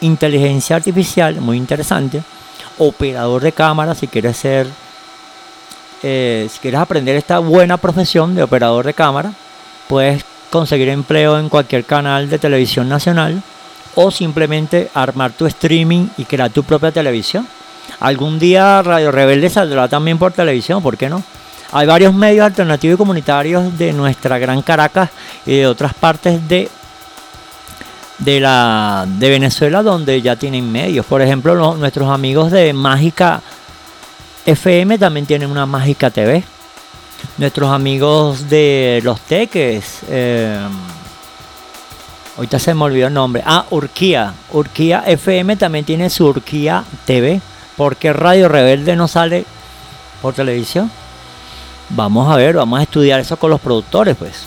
inteligencia artificial, muy interesante, operador de cámara si quieres ser, eh, si quieres aprender esta buena profesión de operador de cámara, puedes conseguir empleo en cualquier canal de televisión nacional o simplemente armar tu streaming y crear tu propia televisión. Algún día Radio Rebelde saldrá también por televisión, ¿por qué no? Hay varios medios alternativos y comunitarios de nuestra gran Caracas y de otras partes de, de, la, de Venezuela donde ya tienen medios. Por ejemplo, nuestros amigos de Mágica FM también tienen una Mágica TV nuestros amigos de los teques. Eh, ahorita se me olvidó el nombre. Ah, Urquía. Urquía FM también tiene su Urquía TV. porque Radio Rebelde no sale por televisión? Vamos a ver, vamos a estudiar eso con los productores, pues.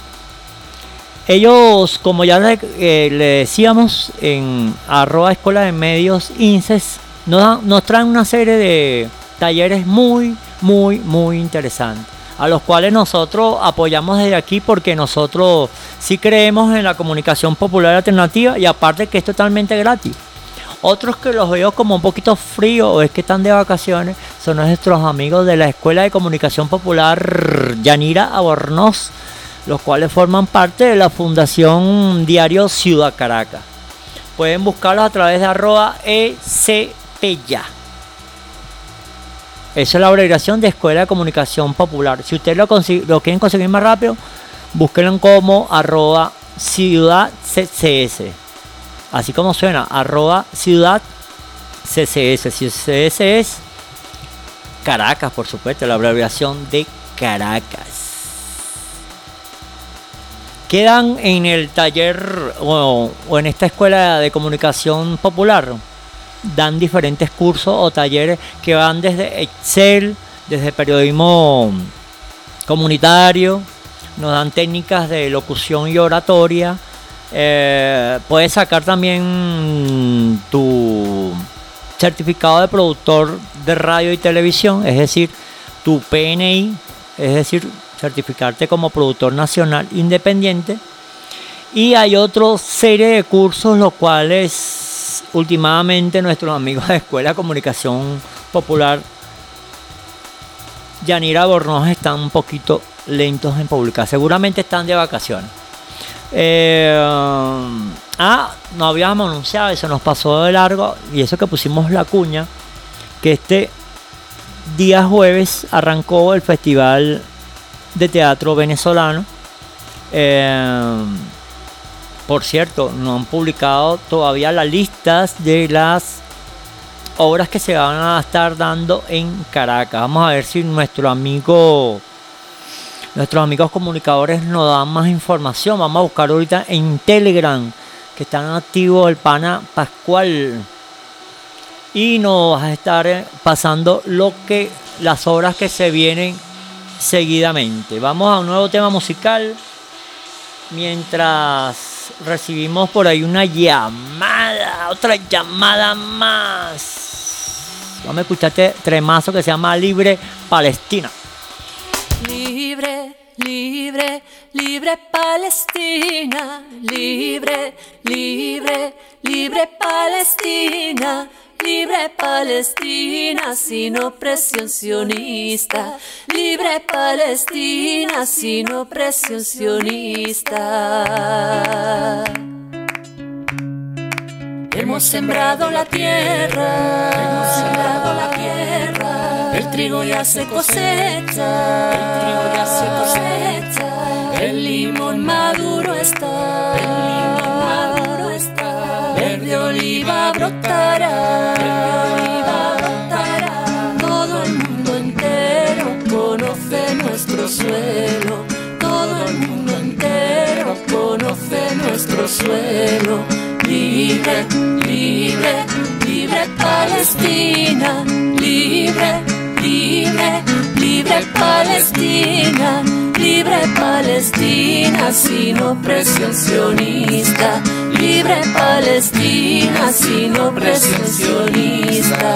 Ellos, como ya le, eh, decíamos en arroba escuela de medios INSES, nos traen una serie de talleres muy, muy, muy interesantes a los cuales nosotros apoyamos desde aquí porque nosotros sí creemos en la comunicación popular alternativa y aparte que es totalmente gratis. Otros que los veo como un poquito frío o es que están de vacaciones son nuestros amigos de la Escuela de Comunicación Popular Yanira Abornoz, los cuales forman parte de la Fundación Diario Ciudad Caracas. Pueden buscarlos a través de arroba ECPYA. Esa es la abreviación de Escuela de Comunicación Popular. Si ustedes lo, quieren conseguir más rápido, búsquenlo como arroba ciudad CCS. Así como suena, arroba ciudad CCS. CCS es Caracas, por supuesto, la abreviación de Caracas. Quedan en el taller o en esta escuela de comunicación popular dan diferentes cursos o talleres que van desde Excel, desde periodismo comunitario, nos dan técnicas de locución y oratoria. eh, puedes sacar también tu certificado de productor de radio y televisión, es decir, tu PNI, es decir, certificarte como productor nacional independiente. Y hay otra serie de cursos, los cuales últimamente nuestros amigos de Escuela Comunicación Popular, Yanira Bornoz, están un poquito lentos en publicar. Seguramente están de vacaciones. Eh, ah, no habíamos anunciado, eso nos pasó de largo, y eso que pusimos la cuña, que este día jueves arrancó el Festival de Teatro Venezolano. Eh, por cierto, no han publicado todavía las listas de las obras que se van a estar dando en Caracas. Vamos a ver si nuestro amigo, nuestros amigos comunicadores nos dan más información. Vamos a buscar ahorita en Telegram que están activos el pana Pascual y nos va a estar eh, pasando lo que las obras que se vienen seguidamente. Vamos a un nuevo tema musical mientras recibimos por ahí una llamada, otra llamada más. Vamos a escuchar este tremazo que se llama Libre Palestina. Libre, libre, libre Palestina, libre, libre, libre Palestina, libre Palestina sin opresión sionista, libre Palestina sin opresión sionista. Hemos sembrado la tierra, hemos sembrado la tierra. El trigo ya se cosecha, el trigo ya se cosecha. El limón maduro está, verde oliva brotará. Todo el mundo entero conoce nuestro suelo, todo el mundo entero conoce nuestro suelo. Libre, libre, libre Palestina, libre, libre, libre Palestina, libre Palestina sin opresión sionista, libre Palestina sin opresión sionista.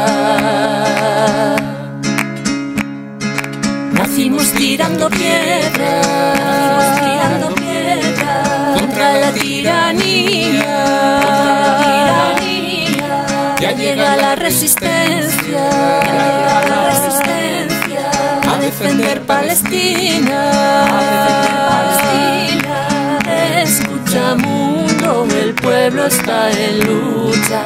Nacimos tirando piedra, nacimos tirando piedra contra la tiranía. Ya llega la resistencia, defender Palestina, Palestina. Escucha mundo, el pueblo está en lucha.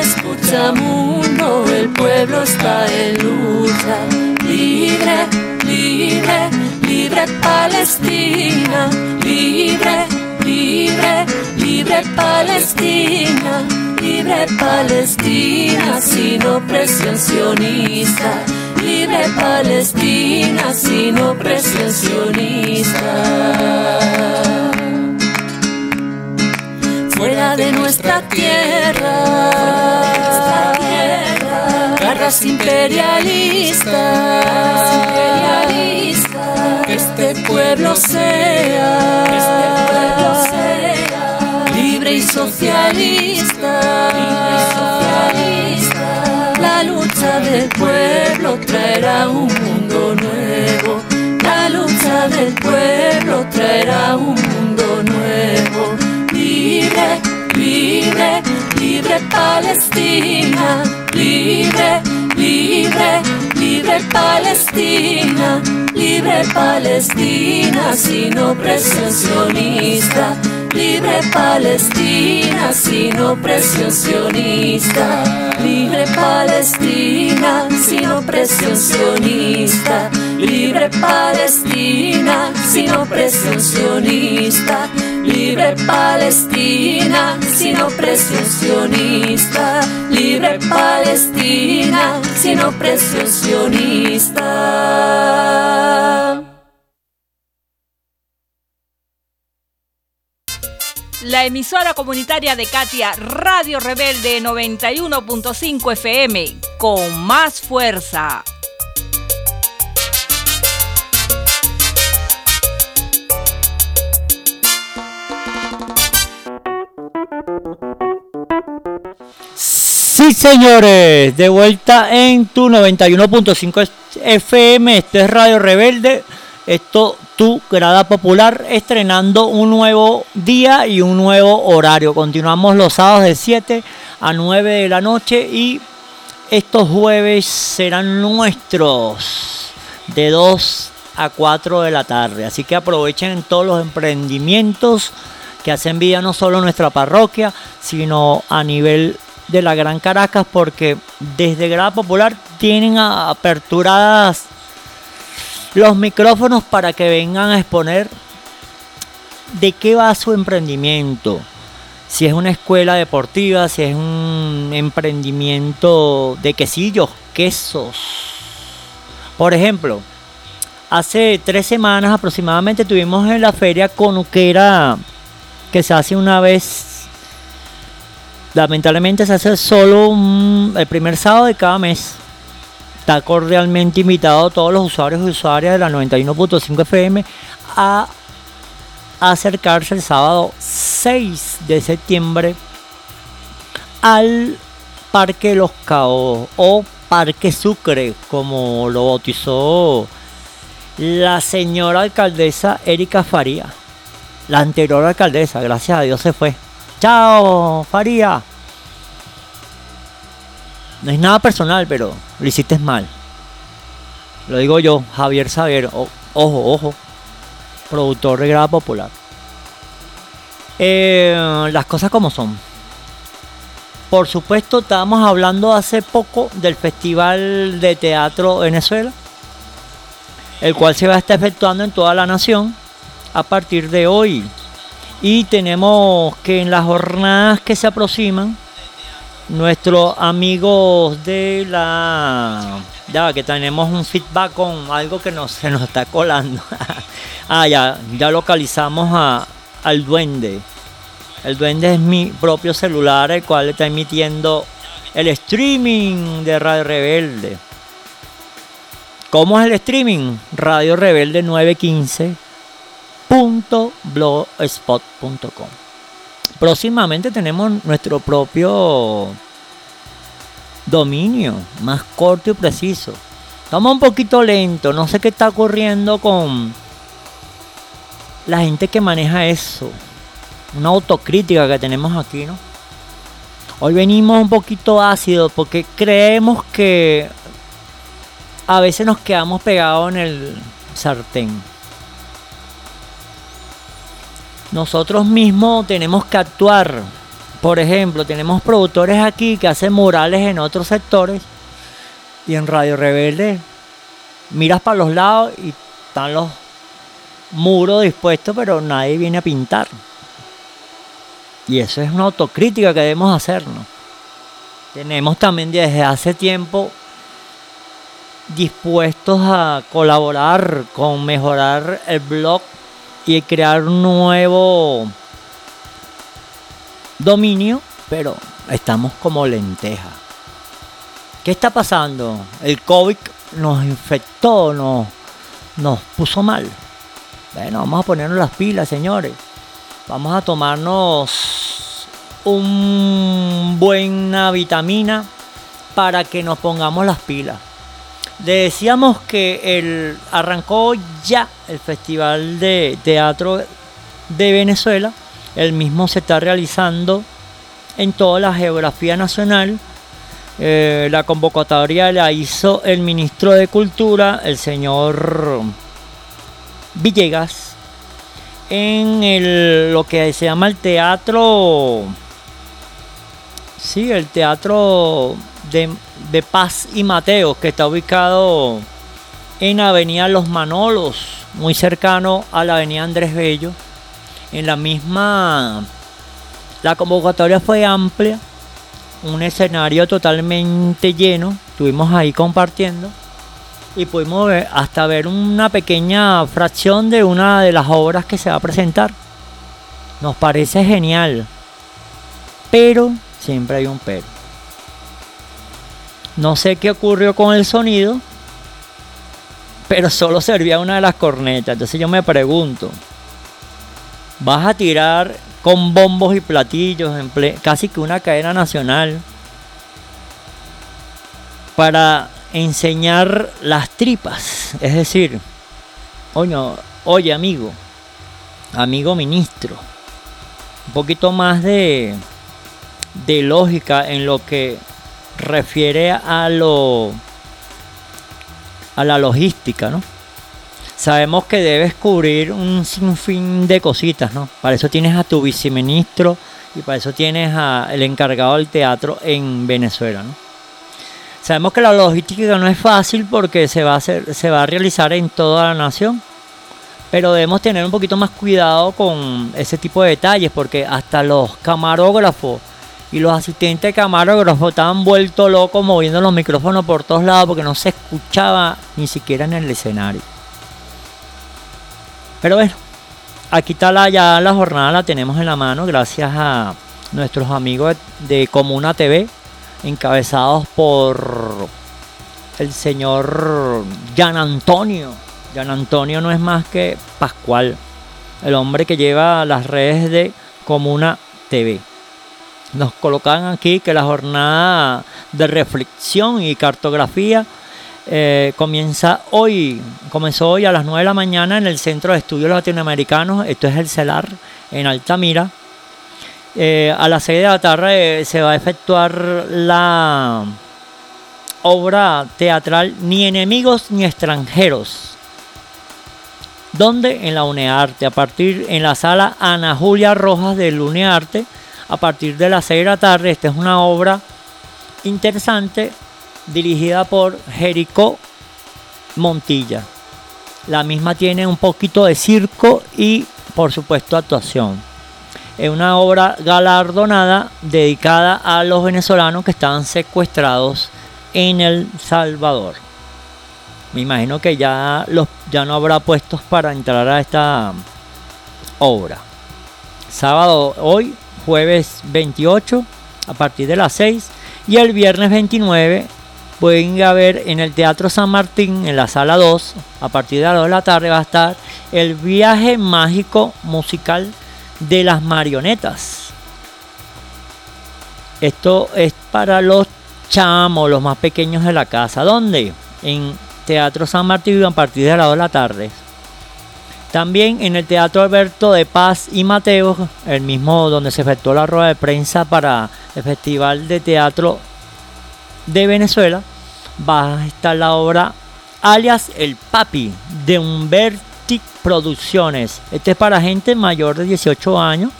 Escucha mundo, el pueblo está en lucha. Libre, libre, libre Palestina. Libre, libre, libre Palestina. Libre Palestina sin opresión sionista. Libre Palestina sin opresión sionista fuera de nuestra tierra, garras imperialistas, que este pueblo sea, libre y socialista, lucha del pueblo traerá un mundo nuevo. La traerá un mundo nuevo. Libre, libre, libre Palestina, libre, libre, libre Palestina, libre Palestina, sin opresión. Libre Palestina, sin opresión sionista. Libre Palestina, sin opresión sionista. Libre Palestina, sin opresión. Libre Palestina, sin opresión. Libre Palestina, sin opresión. La emisora comunitaria de Katia, Radio Rebelde 91.5 FM, con más fuerza. Sí, señores, de vuelta en tu 91.5 FM, este es Radio Rebelde, esto tu grada popular, estrenando un nuevo día y un nuevo horario. Continuamos los sábados de 7 a 9 de la noche y estos jueves serán nuestros de 2 a 4 de la tarde. Así que aprovechen todos los emprendimientos que hacen vida no solo nuestra parroquia, sino a nivel de la Gran Caracas, porque desde Grada Popular tienen aperturadas los micrófonos para que vengan a exponer de qué va su emprendimiento. Si es una escuela deportiva, si es un emprendimiento de quesillos, quesos. Por ejemplo, hace tres semanas aproximadamente tuvimos en la feria conuquera que se hace una vez. Lamentablemente se hace solo un- el primer sábado de cada mes. Está cordialmente invitado a todos los usuarios y usuarias de la 91.5 FM a acercarse el sábado 6 de septiembre al Parque Los Caos o Parque Sucre, como lo bautizó la señora alcaldesa Erika Faría. La anterior alcaldesa, gracias a Dios se fue. Chao, Faría. No es nada personal, pero lo hiciste mal. Lo digo yo, Javier. O- ojo, ojo. Productor de Grada Popular. Eh, las cosas como son. Por supuesto, estábamos hablando hace poco del Festival de Teatro Venezuela, el cual se va a estar efectuando en toda la nación a partir de hoy. Y tenemos que en las jornadas que se aproximan, nuestros amigos de la... Ya que tenemos un feedback con algo que nos, se nos está colando. ah, ya, ya localizamos a, al duende. El duende es mi propio celular, el cual está emitiendo el streaming de Radio Rebelde. ¿Cómo es el streaming? Radio Rebelde 915.blogspot.com. Próximamente tenemos nuestro propio dominio, más corto y preciso. Estamos un poquito lento, no sé qué está ocurriendo con la gente que maneja eso. Una autocrítica que tenemos aquí, ¿no? Hoy venimos un poquito ácidos porque creemos que a veces nos quedamos pegados en el sartén. Nosotros mismos tenemos que actuar. Por ejemplo, tenemos productores aquí que hacen murales en otros sectores y en Radio Rebelde miras para los lados y están los muros dispuestos, pero nadie viene a pintar. Y eso es una autocrítica que debemos hacernos. Tenemos también desde hace tiempo dispuestos a colaborar con mejorar el blog y crear un nuevo dominio, pero estamos como lenteja. ¿Qué está pasando? El COVID nos infectó, nos, nos puso mal. Bueno, vamos a ponernos las pilas, señores. Vamos a tomarnos un buena vitamina para que nos pongamos las pilas. Decíamos que el, arrancó ya el Festival de Teatro de Venezuela. El mismo se está realizando en toda la geografía nacional. Eh, la convocatoria la hizo el ministro de Cultura, el señor Villegas, en el, lo que se llama el teatro. Sí, el teatro de, de Paz y Mateo, que está ubicado en Avenida Los Manolos, muy cercano a la Avenida Andrés Bello. En la misma. La convocatoria fue amplia, un escenario totalmente lleno. Estuvimos ahí compartiendo y pudimos ver, hasta ver una pequeña fracción de una de las obras que se va a presentar. Nos parece genial, pero siempre hay un pero. No sé qué ocurrió con el sonido, pero solo servía una de las cornetas. Entonces yo me pregunto, ¿vas a tirar con bombos y platillos en casi que una cadena nacional para enseñar las tripas? Es decir, oye, oye amigo, amigo ministro, un poquito más de, de lógica en lo que refiere a lo a la logística, ¿no? Sabemos que debes cubrir un sinfín de cositas, ¿no? Para eso tienes a tu viceministro y para eso tienes al encargado del teatro en Venezuela, ¿no? Sabemos que la logística no es fácil porque se va a se va a realizar en toda la nación, pero debemos tener un poquito más cuidado con ese tipo de detalles porque hasta los camarógrafos y los asistentes de camarógrafo estaban vueltos locos moviendo los micrófonos por todos lados porque no se escuchaba ni siquiera en el escenario. Pero bueno, aquí está la, ya la jornada, la tenemos en la mano gracias a nuestros amigos de, Comuna TV, encabezados por el señor Jan Antonio. Jan Antonio no es más que Pascual, el hombre que lleva las redes de Comuna TV nos colocan aquí que la jornada de reflexión y cartografía eh, comienza hoy, comenzó hoy a las 9 de la mañana en el Centro de Estudios Latinoamericanos, esto es el CELAR en Altamira. Eh, a las 6 de la tarde eh, se va a efectuar la obra teatral Ni enemigos ni extranjeros. Donde en la UNEARTE, a partir en la sala Ana Julia Rojas del UNEARTE, a partir de las 6 de la tarde. Esta es una obra interesante dirigida por Jericó Montilla. La misma tiene un poquito de circo y por supuesto actuación. Es una obra galardonada dedicada a los venezolanos que estaban secuestrados en El Salvador. Me imagino que ya, los, ya no habrá puestos para entrar a esta obra. Sábado hoy jueves 28 a partir de las 6 y el viernes 29 pueden ir a ver en el Teatro San Martín en la sala 2 a partir de las 2 de la tarde va a estar el viaje mágico musical de las marionetas. Esto es para los chamos los más pequeños de la casa. ¿dónde? en Teatro San Martín a partir de las 2 de la tarde también en el Teatro Alberto de Paz y Mateo, el mismo donde se efectuó la rueda de prensa para el Festival de Teatro de Venezuela, va a estar la obra alias El Papi de Humberti Producciones. Este es para gente mayor de 18 años.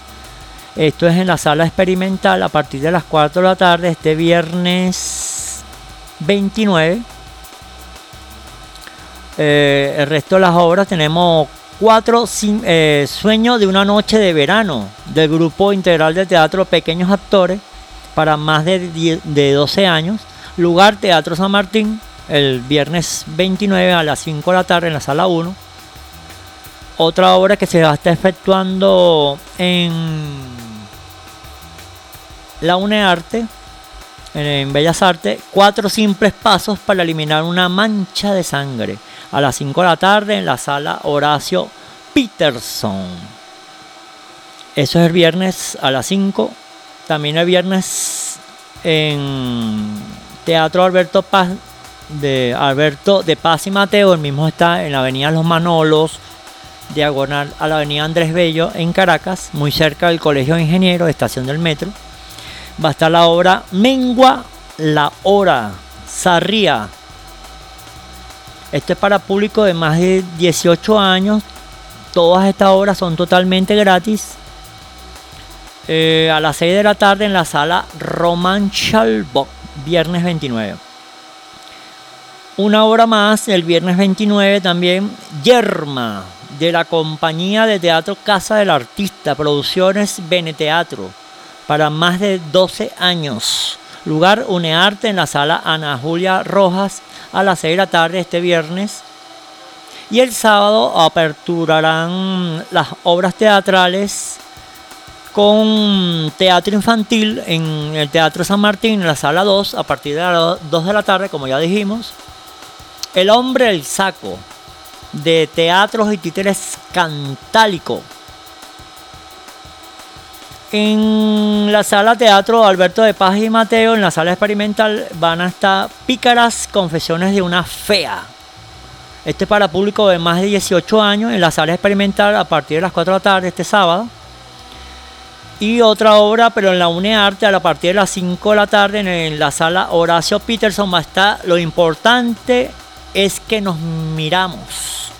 Esto es en la sala experimental a partir de las 4 de la tarde, este viernes 29. Eh, el resto de las obras tenemos cuatro eh, Sueño de una noche de verano del grupo integral de teatro Pequeños Actores para más de, 10, de 12 años. Lugar Teatro San Martín el viernes 29 a las 5 de la tarde en la sala 1. Otra obra que se va a estar efectuando en la UNEARTE, en Bellas Artes, cuatro simples pasos para eliminar una mancha de sangre a las 5 de la tarde en la sala Horacio Peterson. Eso es el viernes a las 5. También el viernes en Teatro Alberto Paz de Alberto de Paz y Mateo, el mismo está en la avenida Los Manolos, diagonal a la avenida Andrés Bello en Caracas, muy cerca del Colegio de Ingenieros, estación del metro. Va a estar la obra Mengua la Hora, Sarría. Esto es para público de más de 18 años. Todas estas obras son totalmente gratis. Eh, a las 6 de la tarde en la sala Roman Schalbock, viernes 29. Una hora más, el viernes 29 también, Yerma, de la compañía de teatro Casa del Artista, Producciones Beneteatro, para más de 12 años. Lugar Unearte en la sala Ana Julia Rojas a las 6 de la tarde este viernes. Y el sábado aperturarán las obras teatrales con teatro infantil en el Teatro San Martín, en la sala 2, a partir de las 2 de la tarde, como ya dijimos. El hombre el saco, de teatros y títeres cantálico. En la sala teatro Alberto de Paz y Mateo, en la sala experimental, van a estar Pícaras Confesiones de una Fea. Este es para público de más de 18 años, en la sala experimental a partir de las 4 de la tarde este sábado. Y otra obra, pero en la UNEARTE a partir de las 5 de la tarde en la sala Horacio Peterson a estar Lo importante es que nos miramos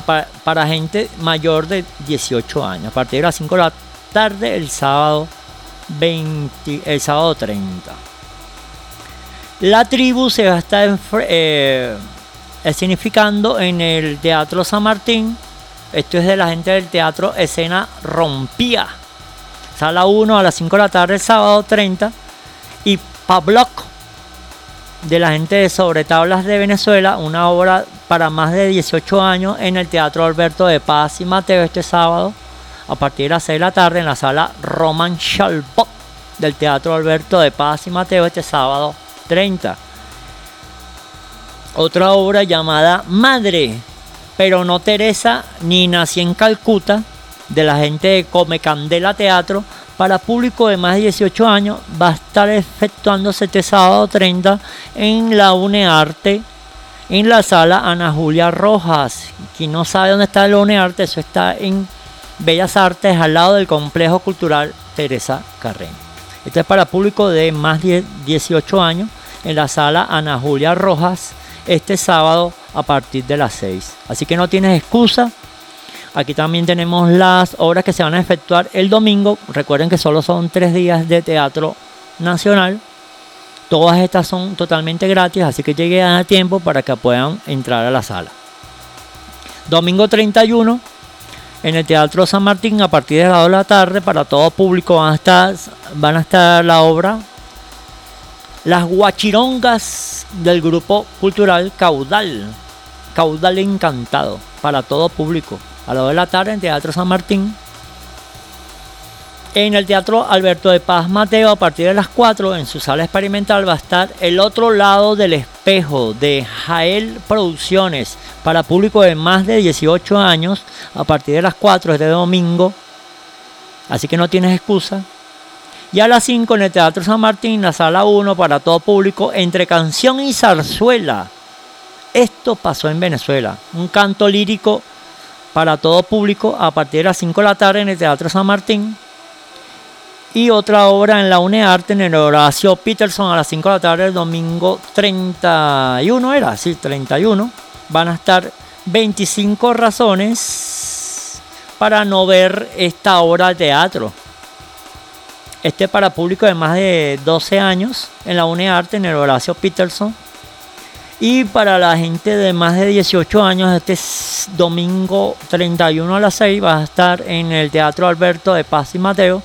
para gente mayor de 18 años. A partir de las 5 de la tarde el sábado 20, el sábado 30. La tribu se va a estar eh, significando en el Teatro San Martín. Esto es de la gente del Teatro Escena Rompía. Sala 1 a las 5 de la tarde el sábado 30. Y Pabloc de la gente de Sobre Tablas de Venezuela, una obra para más de 18 años en el Teatro Alberto de Paz y Mateo este sábado a partir de las 6 de la tarde en la sala Roman Schalpop del Teatro Alberto de Paz y Mateo este sábado 30. Otra obra llamada Madre, pero no Teresa ni nací en Calcuta de la gente de Come Candela Teatro para público de más de 18 años va a estar efectuándose este sábado 30 en la UNEARTE en la sala Ana Julia Rojas. Quien no sabe dónde está el UNEARTE, eso está en Bellas Artes al lado del complejo cultural Teresa Carreño. Esto es para público de más de 18 años en la sala Ana Julia Rojas este sábado a partir de las 6. Así que no tienes excusa Aquí también tenemos las obras que se van a efectuar el domingo. Recuerden que solo son tres días de teatro nacional. Todas estas son totalmente gratis, así que lleguen a tiempo para que puedan entrar a la sala. Domingo 31 en el Teatro San Martín a partir de las 2 de la tarde para todo público van a estar, van a estar la obra Las Guachirongas del grupo cultural Caudal. Caudal Encantado para todo público a las 2 de la tarde en Teatro San Martín. En el Teatro Alberto de Paz Mateo, a partir de las 4, en su sala experimental, va a estar El otro lado del espejo de Jael Producciones para público de más de 18 años, a partir de las 4 este domingo. Así que no tienes excusa. Y a las 5 en el Teatro San Martín, la sala 1 para todo público, entre canción y zarzuela. Esto pasó en Venezuela. Un canto lírico para todo público a partir de las 5 de la tarde en el Teatro San Martín. Y otra obra en la UNEARTE en el Horacio Peterson a las 5 de la tarde el domingo 31, era así, 31. Van a estar 25 razones para no ver esta obra de teatro. Este para público de más de 12 años en la UNEARTE en el Horacio Peterson y para la gente de más de 18 años, este domingo 31 a las 6 va a estar en el Teatro Alberto de Paz y Mateo,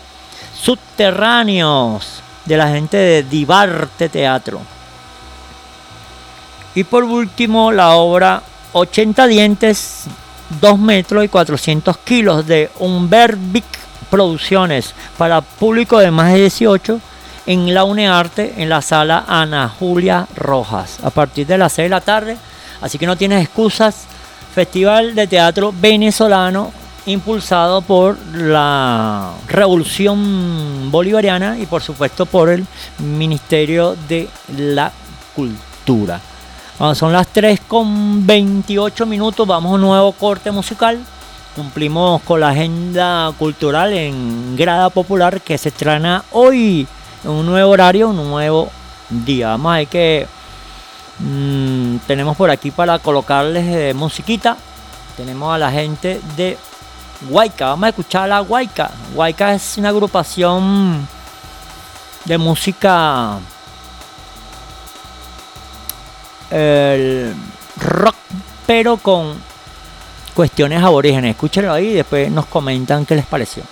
Subterráneos, de la gente de Divarte Teatro. Y por último, la obra 80 dientes, 2 metros y 400 kilos de Humbervic Producciones para público de más de 18 en la UNEARTE en la sala Ana Julia Rojas a partir de las 6 de la tarde. Así que no tienes excusas. Festival de Teatro Venezolano impulsado por la Revolución Bolivariana y por supuesto por el Ministerio de la cultura. Son las 3 con 28 minutos, vamos a un nuevo corte musical. Cumplimos con la agenda cultural en Grada Popular que se estrena hoy en un nuevo horario, un nuevo día. Vamos a que mm, tenemos por aquí para colocarles eh, musiquita. Tenemos a la gente de Huayca. Vamos a escuchar a la Huayca. Huayca es una agrupación de música rock, pero con cuestiones aborígenes. Escúchenlo ahí y después nos comentan qué les pareció.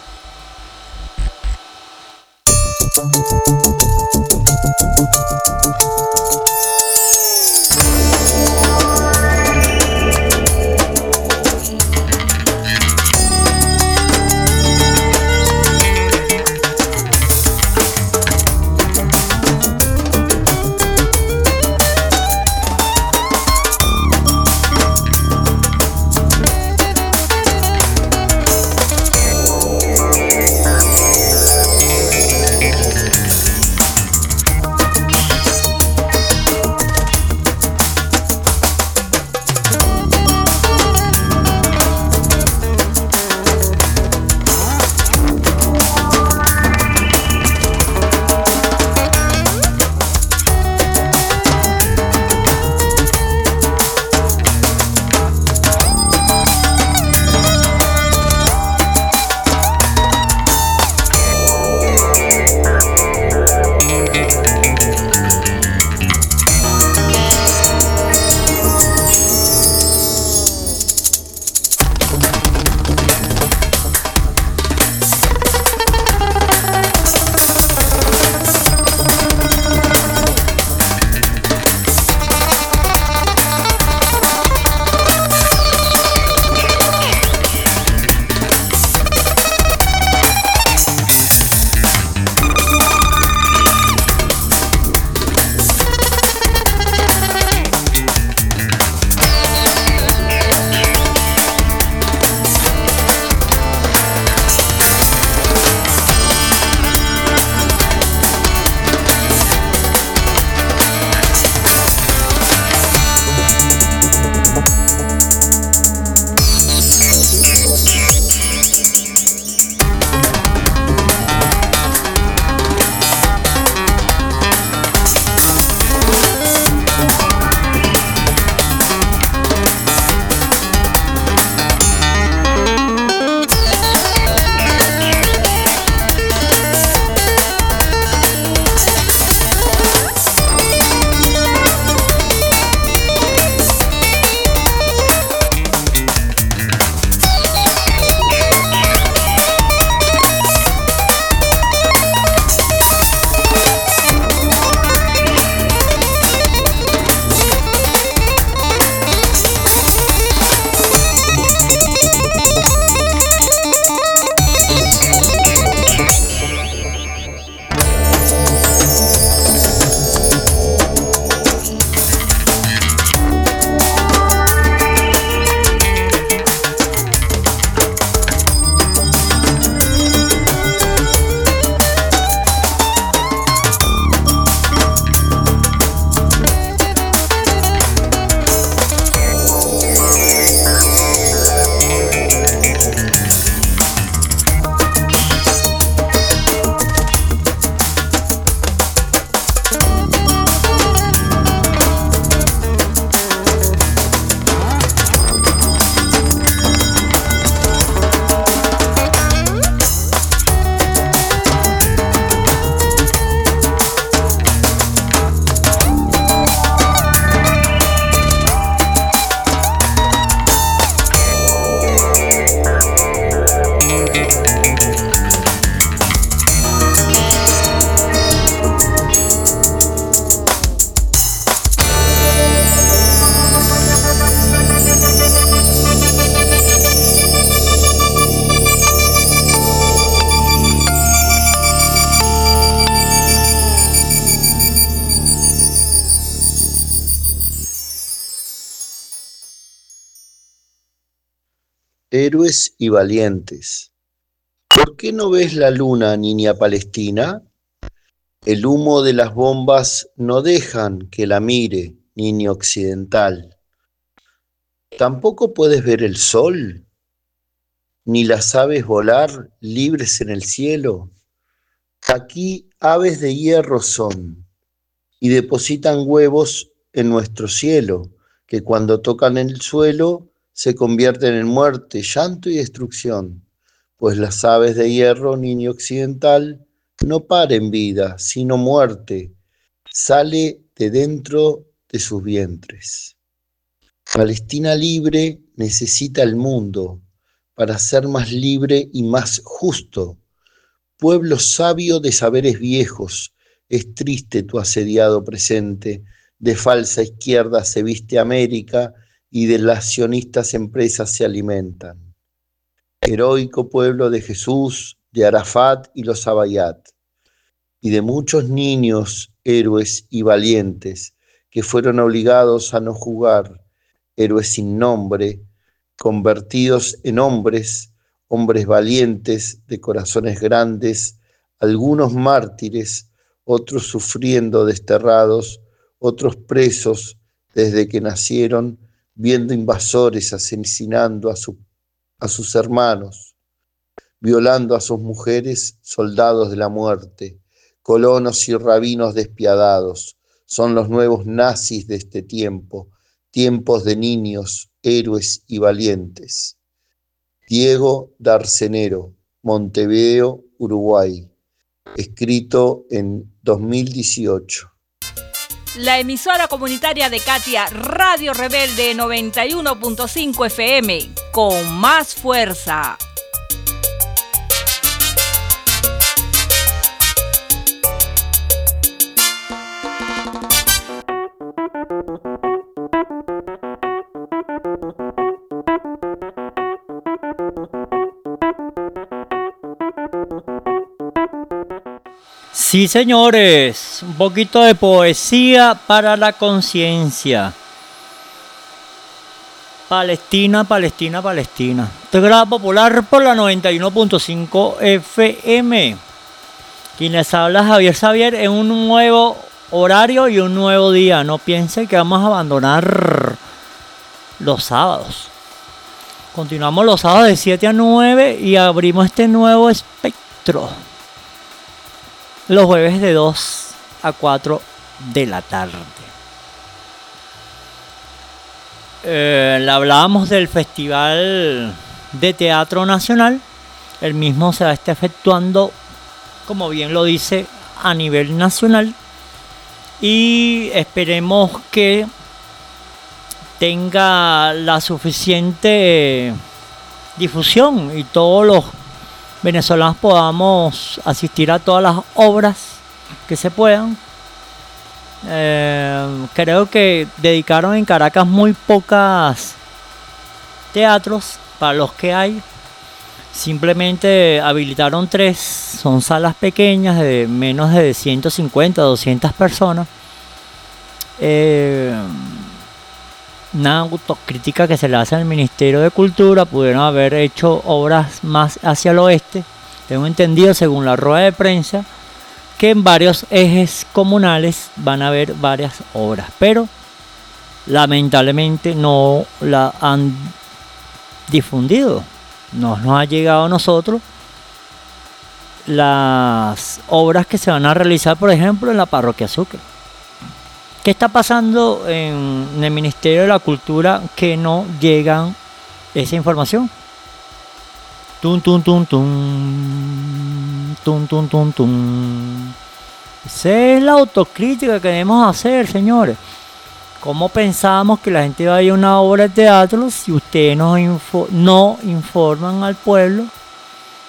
Y valientes. ¿Por qué no ves la luna, niña palestina? El humo de las bombas no dejan que la mire, niño occidental. Tampoco puedes ver el sol, ni las aves volar libres en el cielo. Aquí aves de hierro son y depositan huevos en nuestro cielo, que cuando tocan el suelo se convierten en muerte, llanto y destrucción, pues las aves de hierro, niño occidental, no paren vida, sino muerte, sale de dentro de sus vientres. Palestina libre necesita el mundo para ser más libre y más justo. Pueblo sabio de saberes viejos, es triste tu asediado presente, de falsa izquierda se viste América y de las sionistas empresas se alimentan. Heroico pueblo de Jesús, de Arafat y los Abayat, y de muchos niños, héroes y valientes, que fueron obligados a no jugar, héroes sin nombre, convertidos en hombres, hombres valientes, de corazones grandes, algunos mártires, otros sufriendo desterrados, otros presos desde que nacieron, viendo invasores asesinando a, a sus hermanos, violando a sus mujeres, soldados de la muerte, colonos y rabinos despiadados, son los nuevos nazis de este tiempo, tiempos de niños, héroes y valientes. Diego Darcenero, Montevideo, Uruguay, escrito en 2018. La emisora comunitaria de Katia, Radio Rebelde 91.5 FM, con más fuerza. Sí, señores, un poquito de poesía para la conciencia. Palestina, Palestina, Palestina. Integrada popular por la 91.5 FM. Quienes habla Javier Xavier en un nuevo horario y un nuevo día. No piensen que vamos a abandonar los sábados. Continuamos los sábados de 7 a 9 y abrimos este nuevo espectro los jueves de 2 a 4 de la tarde. Eh, hablábamos del Festival de Teatro Nacional. El mismo se está efectuando, como bien lo dice, a nivel nacional. Y esperemos que tenga la suficiente difusión y todos los venezolanos podamos asistir a todas las obras que se puedan. Eh, creo que dedicaron en Caracas muy pocas teatros para los que hay. Simplemente habilitaron tres, son salas pequeñas de menos de 150, 200 personas. Eh, una autocrítica que se le hace al Ministerio de Cultura, pudieron haber hecho obras más hacia el oeste. Tengo entendido, según la rueda de prensa, que en varios ejes comunales van a haber varias obras, pero lamentablemente no la han difundido. No nos ha llegado a nosotros las obras que se van a realizar, por ejemplo, en la parroquia Sucre. ¿Qué está pasando en, el Ministerio de la Cultura que no llegan esa información? Tum, tum, tum, tum. Tum, tum, tum, tum. Esa es la autocrítica que debemos hacer, señores. ¿Cómo pensamos que la gente va a ir a una obra de teatro si ustedes no, no informan al pueblo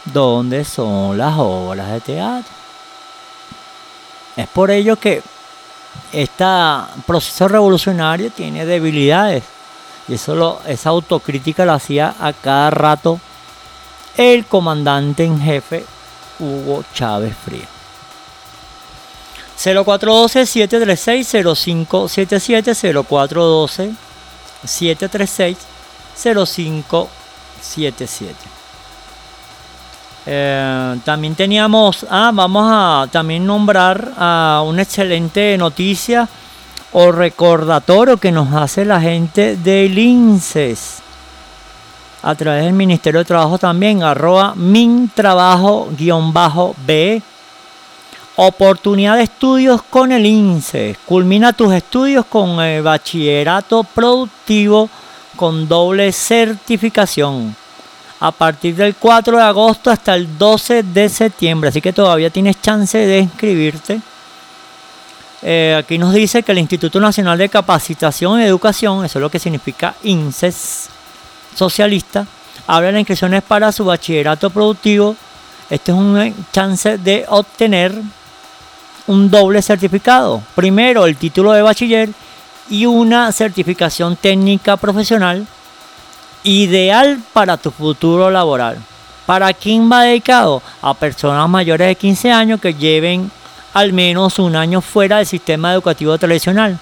dónde son las obras de teatro? Es por ello que este proceso revolucionario tiene debilidades. Y eso lo, esa autocrítica la hacía a cada rato el comandante en jefe Hugo Chávez Frío. 0412-736-0577, 0412-736-0577. Eh, también teníamos, ah, vamos a también nombrar a una excelente noticia o recordatorio que nos hace la gente del INSES a través del Ministerio de Trabajo también, arroba mintrabajo-b. Oportunidad de estudios con el INSES. Culmina tus estudios con el bachillerato productivo con doble certificación a partir del 4 de agosto hasta el 12 de septiembre. Así que todavía tienes chance de inscribirte. Eh, aquí nos dice que el Instituto Nacional de Capacitación y Educación, eso es lo que significa INSES socialista, abre las inscripciones para su bachillerato productivo. Este es un chance de obtener un doble certificado. Primero el título de bachiller y una certificación técnica profesional ideal para tu futuro laboral. ¿Para quién va dedicado? A personas mayores de 15 años que lleven al menos un año fuera del sistema educativo tradicional.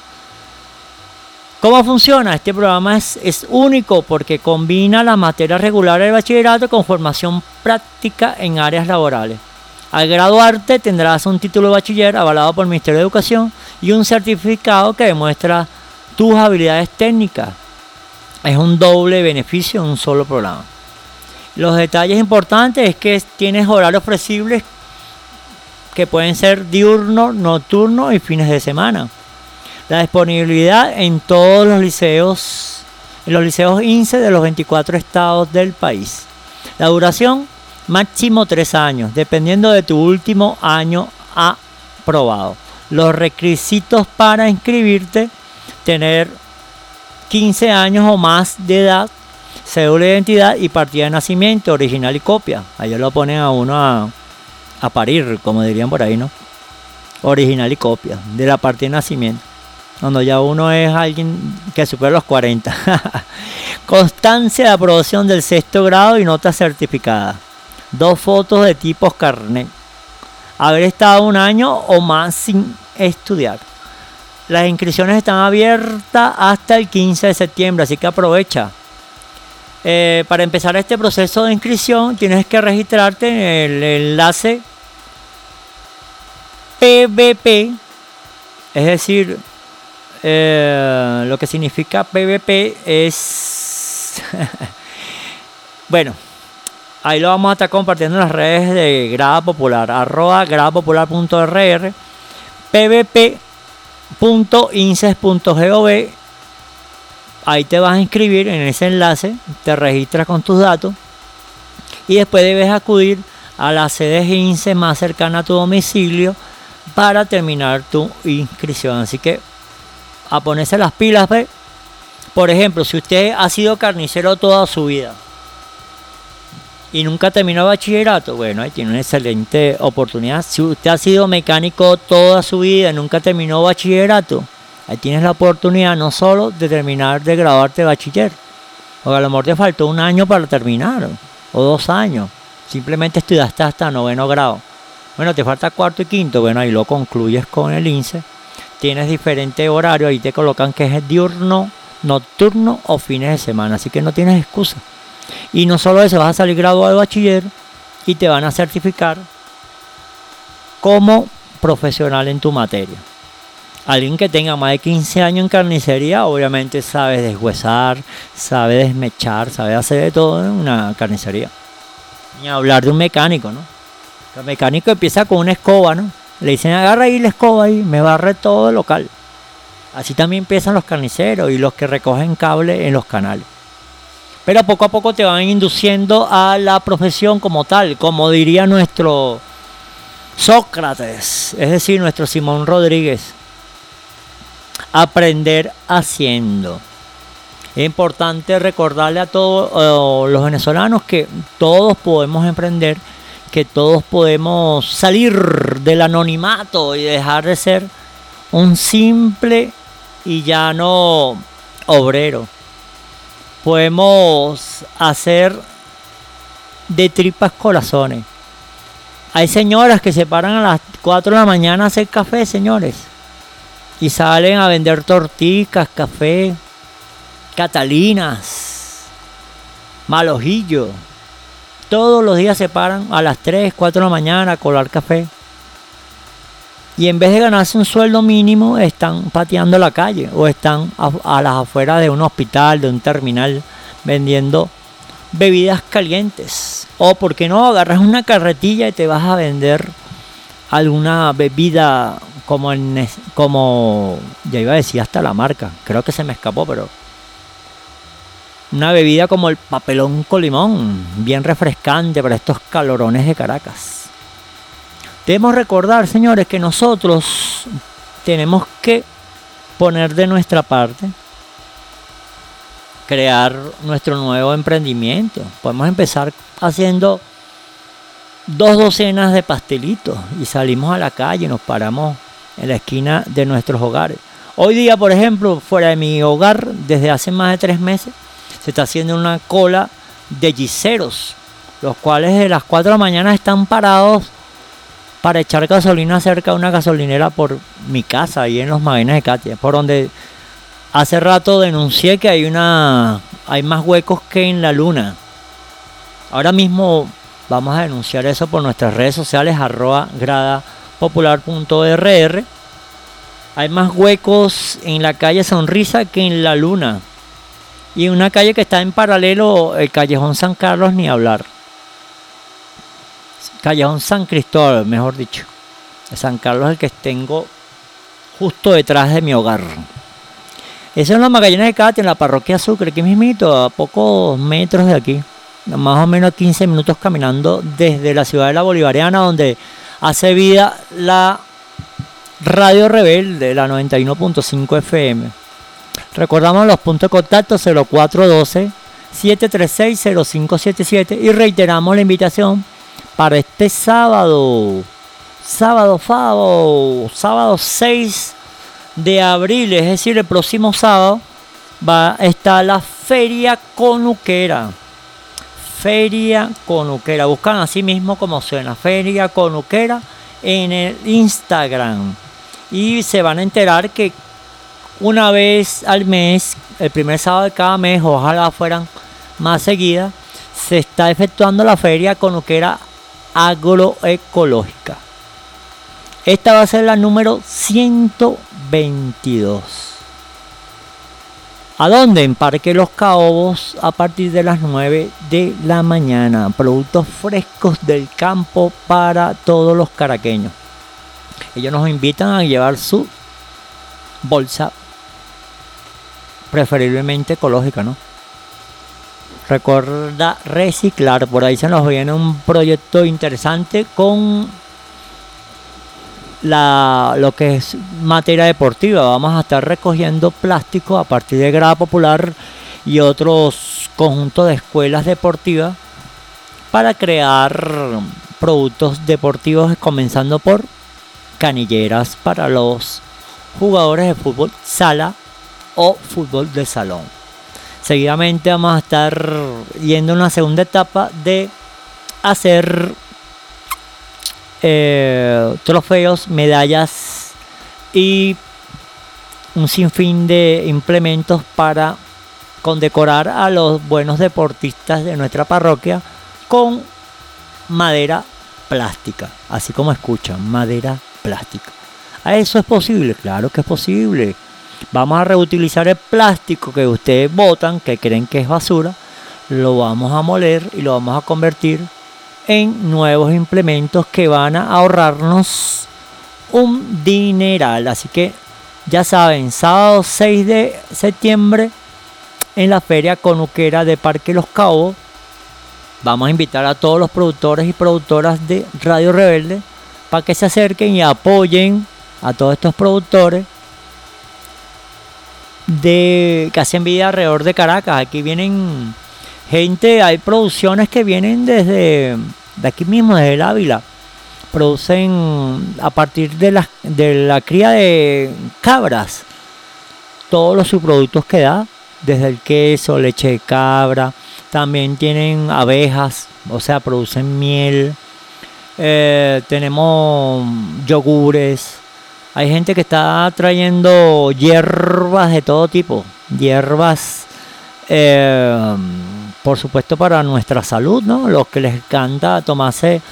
¿Cómo funciona? Este programa es, es, único porque combina la materia regular del bachillerato con formación práctica en áreas laborales. Al graduarte tendrás un título de bachiller avalado por el Ministerio de Educación y un certificado que demuestra tus habilidades técnicas. Es un doble beneficio en un solo programa. Los detalles importantes es que tienes horarios flexibles que pueden ser diurno, nocturno y fines de semana. La disponibilidad en todos los liceos, en los liceos INSE de los 24 estados del país. La duración, máximo tres años, dependiendo de tu último año aprobado. Los requisitos para inscribirte, tener 15 años o más de edad, cédula de identidad y partida de nacimiento, original y copia. Allá lo ponen a uno a, a parir, como dirían por ahí, ¿no? Original y copia de la partida de nacimiento. Cuando ya uno es alguien que supera los 40. Constancia de aprobación del sexto grado y nota certificada. Dos fotos de tipos carnet. Haber estado un año o más sin estudiar. Las inscripciones están abiertas hasta el 15 de septiembre, así que aprovecha. Eh, para empezar este proceso de inscripción tienes que registrarte en el enlace PVP, es decir, eh, lo que significa PVP es... bueno, ahí lo vamos a estar compartiendo en las redes de Grada Popular, arroba gradapopular.rr, pvp .inces.gov ahí te vas a inscribir en ese enlace, te registras con tus datos y después debes acudir a la sede INSE más cercana a tu domicilio para terminar tu inscripción. Así que a ponerse las pilas, Por ejemplo, si usted ha sido carnicero toda su vida, y nunca terminó bachillerato, bueno, ahí tiene una excelente oportunidad. Si usted ha sido mecánico toda su vida y nunca terminó bachillerato, ahí tienes la oportunidad no solo de terminar de graduarte de bachiller, o a lo mejor te faltó un año para terminar, o dos años, simplemente estudiaste hasta noveno grado. Bueno, te falta cuarto y quinto, bueno, ahí lo concluyes con el INSE. Tienes diferentes horarios, ahí te colocan que es diurno, nocturno o fines de semana, así que no tienes excusa. Y no solo eso, vas a salir graduado de bachiller y te van a certificar como profesional en tu materia. Alguien que tenga más de 15 años en carnicería, obviamente sabe deshuesar, sabe desmechar, sabe hacer de todo en una carnicería. Ni hablar de un mecánico, ¿no? El mecánico empieza con una escoba, ¿no? Le dicen, agarra ahí la escoba y me barre todo el local. Así también empiezan los carniceros y los que recogen cable en los canales pero poco a poco te van induciendo a la profesión como tal, como diría nuestro Sócrates, es decir, nuestro Simón Rodríguez. Aprender haciendo. Es importante recordarle a todos eh, los venezolanos que todos podemos emprender, que todos podemos salir del anonimato y dejar de ser un simple y llano obrero podemos hacer de tripas corazones. Hay señoras que se paran a las 4 de la mañana a hacer café, señores. Y salen a vender torticas, café, catalinas, malojillo. Todos los días se paran a las 3, 4 de la mañana a colar café. Y en vez de ganarse un sueldo mínimo, están pateando la calle o están a, las afueras de un hospital, de un terminal, vendiendo bebidas calientes. O, ¿por qué no? Agarras una carretilla y te vas a vender alguna bebida como en como ya iba a decir hasta la marca creo que se me escapó pero una bebida como el papelón con limón bien refrescante para estos calorones de Caracas debemos recordar señores que nosotros tenemos que poner de nuestra parte crear nuestro nuevo emprendimiento podemos empezar haciendo dos docenas de pastelitos y salimos a la calle, nos paramos en la esquina de nuestros hogares. Hoy día, por ejemplo, fuera de mi hogar, desde hace más de tres meses, se está haciendo una cola de giseros, los cuales de las 4 de la mañana están parados para echar gasolina cerca de una gasolinera por mi casa, ahí en los Magallanes de Katia, por donde hace rato denuncié que hay una hay más huecos que en la luna. Ahora mismo vamos a denunciar eso por nuestras redes sociales, arroba gradapopular.rr. Hay más huecos en la calle Sonrisa que en la Luna. Y una calle que está en paralelo, el Callejón San Carlos, ni hablar. Callejón San Cristóbal, mejor dicho. San Carlos el que tengo justo detrás de mi hogar. Eso es los Magallanes de Cate, en la parroquia Sucre, aquí mismito, a pocos metros de aquí. Más o menos 15 minutos caminando desde la ciudad de la Bolivariana, donde hace vida la Radio Rebelde, la 91.5 FM. Recordamos los puntos de contacto 0412 736 0577 y reiteramos la invitación para este sábado, sábado Favo, sábado 6 de abril, es decir, el próximo sábado va a estar la Feria Conuquera. Feria Conuquera, buscan así mismo como suena, Feria Conuquera en el Instagram. Y se van a enterar que una vez al mes, el primer sábado de cada mes, ojalá fueran más seguidas, se está efectuando la feria conuquera agroecológica. Esta va a ser la número 122. ¿A dónde? En Parque Los Caobos a partir de las 9 de la mañana. Productos frescos del campo para todos los caraqueños. Ellos nos invitan a llevar su bolsa preferiblemente ecológica, ¿no? Recuerda reciclar, por ahí se nos viene un proyecto interesante con la, lo que es materia deportiva. Vamos a estar recogiendo plástico a partir de Grada Popular y otros conjuntos de escuelas deportivas para crear productos deportivos, comenzando por canilleras para los jugadores de fútbol sala o fútbol de salón. Seguidamente vamos a estar yendo a una segunda etapa de hacer eh, trofeos, medallas y un sinfín de implementos para condecorar a los buenos deportistas de nuestra parroquia con madera plástica, así como escuchan, madera plástica. ¿A eso es posible? Claro que es posible. Vamos a reutilizar el plástico que ustedes botan, que creen que es basura, lo vamos a moler y lo vamos a convertir en nuevos implementos que van a ahorrarnos un dineral. Así que ya saben, sábado 6 de septiembre en la feria conuquera de Parque Los Cabos. Vamos a invitar a todos los productores y productoras de Radio Rebelde para que se acerquen y apoyen a todos estos productores de que hacen vida alrededor de Caracas. Aquí vienen gente, hay producciones que vienen desde de aquí mismo, desde el Ávila. Producen a partir de la, de la cría de cabras todos los subproductos que da, desde el queso, leche de cabra, también tienen abejas, o sea, producen miel. Eh, tenemos yogures. Hay gente que está trayendo hierbas de todo tipo. Hierbas, eh, por supuesto para nuestra salud, ¿no? Los que les encanta tomarse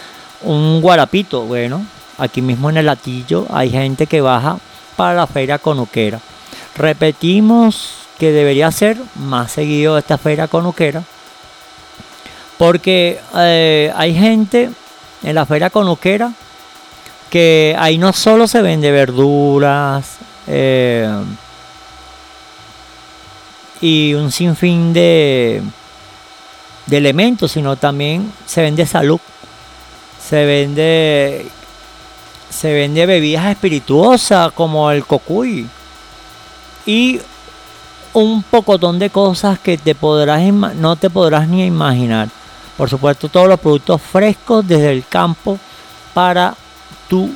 un guarapito, bueno, aquí mismo en el latillo hay gente que baja para la feria conuquera. Repetimos que debería ser más seguido esta feria conuquera, porque eh, hay gente en la feria conuquera que ahí no solo se vende verduras eh, y un sinfín de, de elementos, sino también se vende salud, se vende se vende bebidas espirituosas como el cocuy y un pocotón de cosas que te podrás no te podrás ni imaginar. Por supuesto, todos los productos frescos desde el campo para tu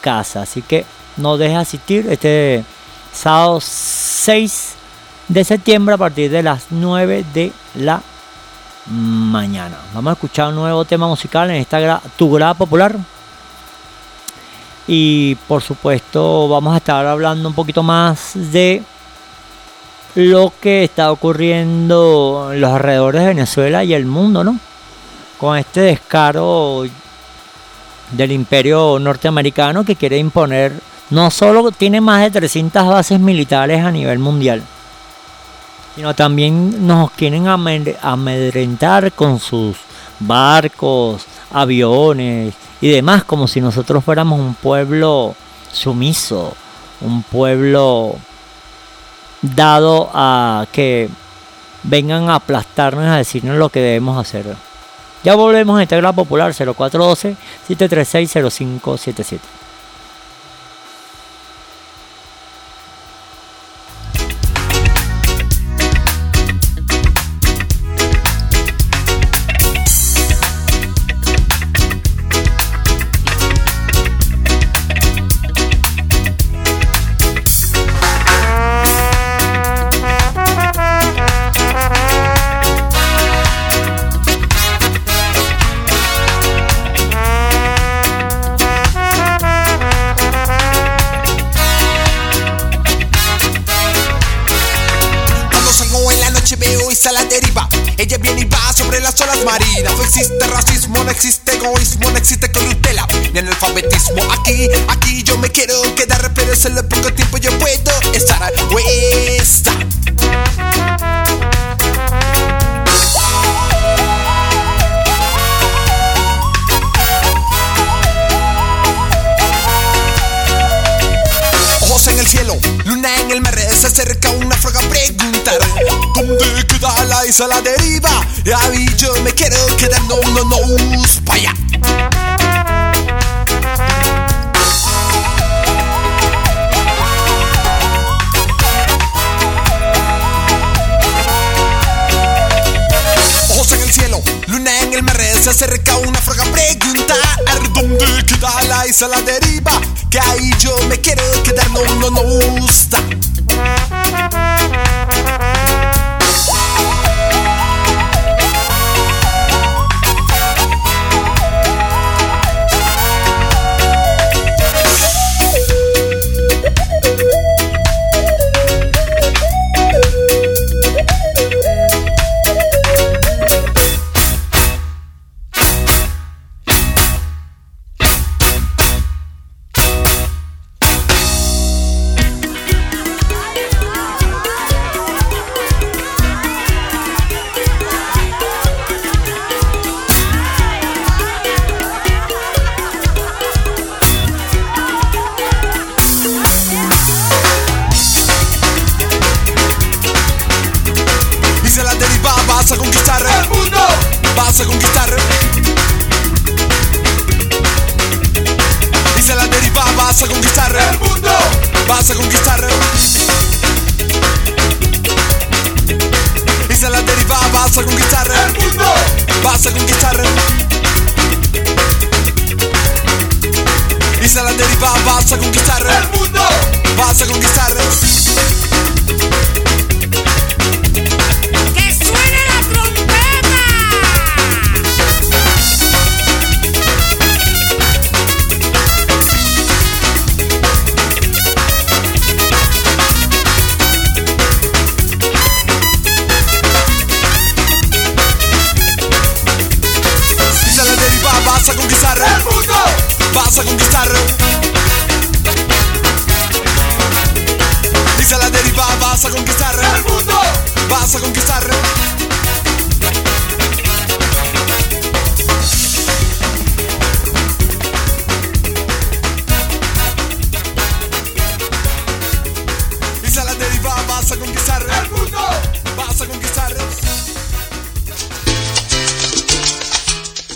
casa. Así que no dejes asistir este sábado 6 de septiembre a partir de las 9 de la mañana. Vamos a escuchar un nuevo tema musical en esta tu grada popular. Y por supuesto vamos a estar hablando un poquito más de lo que está ocurriendo en los alrededores de Venezuela y el mundo, ¿no? Con este descaro del imperio norteamericano que quiere imponer, no solo tiene más de 300 bases militares a nivel mundial, sino también nos quieren amedrentar con sus barcos, aviones y demás, como si nosotros fuéramos un pueblo sumiso, un pueblo dado a que vengan a aplastarnos a decirnos lo que debemos hacer. Ya volvemos a Integral Popular 0412 736 0577.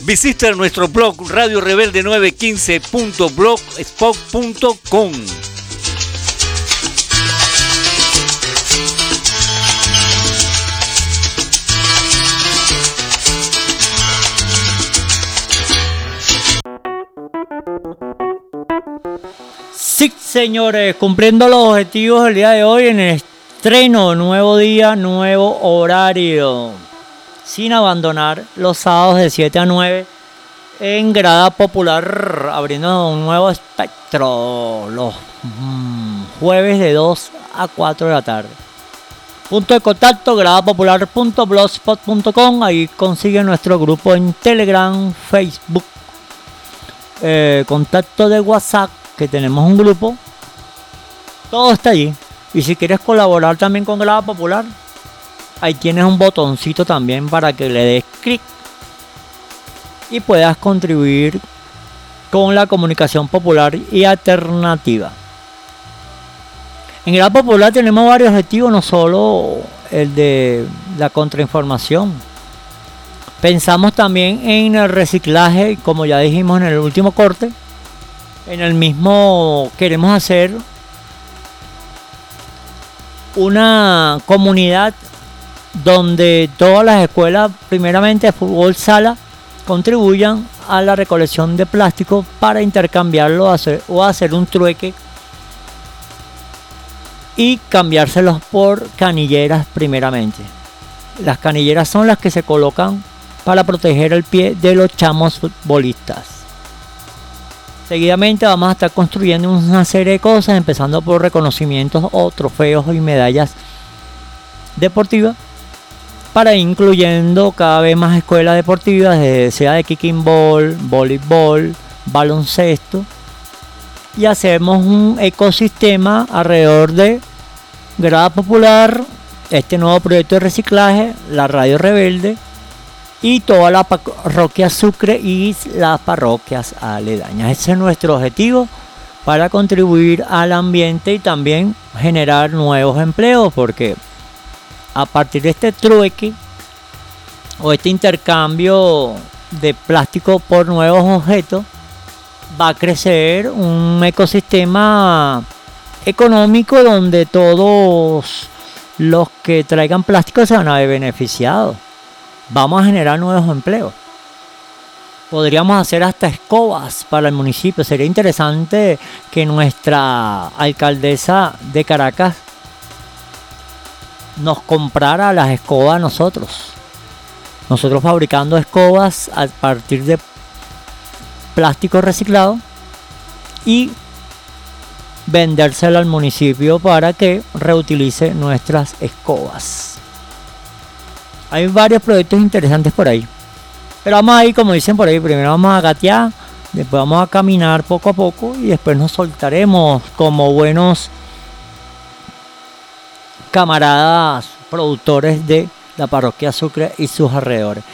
Visita nuestro blog Radio Rebelde 915.blogspot.com. Sí, señores, cumpliendo los objetivos del día de hoy en el estreno, nuevo día, nuevo horario. Sin abandonar los sábados de 7 a 9 en grada popular, abriendo un nuevo espectro los mm, jueves de 2 a 4 de la tarde. Punto de contacto, gradapopular.blogspot.com. Ahí consigue nuestro grupo en Telegram, Facebook, eh, contacto de WhatsApp, que tenemos un grupo. Todo está allí. Y si quieres colaborar también con Grada Popular, ahí tienes un botoncito también para que le des clic y puedas contribuir con la comunicación popular y alternativa. En Grada Popular tenemos varios objetivos, no solo el de la contrainformación. Pensamos también en el reciclaje, como ya dijimos en el último corte. En el mismo queremos hacer una comunidad donde todas las escuelas, primeramente de fútbol sala, contribuyan a la recolección de plástico para intercambiarlo o hacer un trueque y cambiárselos por canilleras primeramente. Las canilleras son las que se colocan para proteger el pie de los chamos futbolistas. Seguidamente vamos a estar construyendo una serie de cosas, empezando por reconocimientos o trofeos y medallas deportivas, para incluyendo cada vez más escuelas deportivas, sea de kicking ball, voleibol, baloncesto, y hacemos un ecosistema alrededor de Grada Popular, este nuevo proyecto de reciclaje, la Radio Rebelde, y toda la parroquia Sucre y las parroquias aledañas. Ese es nuestro objetivo para contribuir al ambiente y también generar nuevos empleos, porque a partir de este trueque o este intercambio de plástico por nuevos objetos, va a crecer un ecosistema económico donde todos los que traigan plástico se van a ver beneficiados vamos a generar nuevos empleos. Podríamos hacer hasta escobas para el municipio. Sería interesante que nuestra alcaldesa de Caracas nos comprara las escobas a nosotros. Nosotros fabricando escobas a partir de plástico reciclado y vendérselo al municipio para que reutilice nuestras escobas. Hay varios proyectos interesantes por ahí. Pero vamos a ir, como dicen por ahí, primero vamos a gatear, después vamos a caminar poco a poco y después nos soltaremos como buenos camaradas productores de la parroquia Sucre y sus alrededores.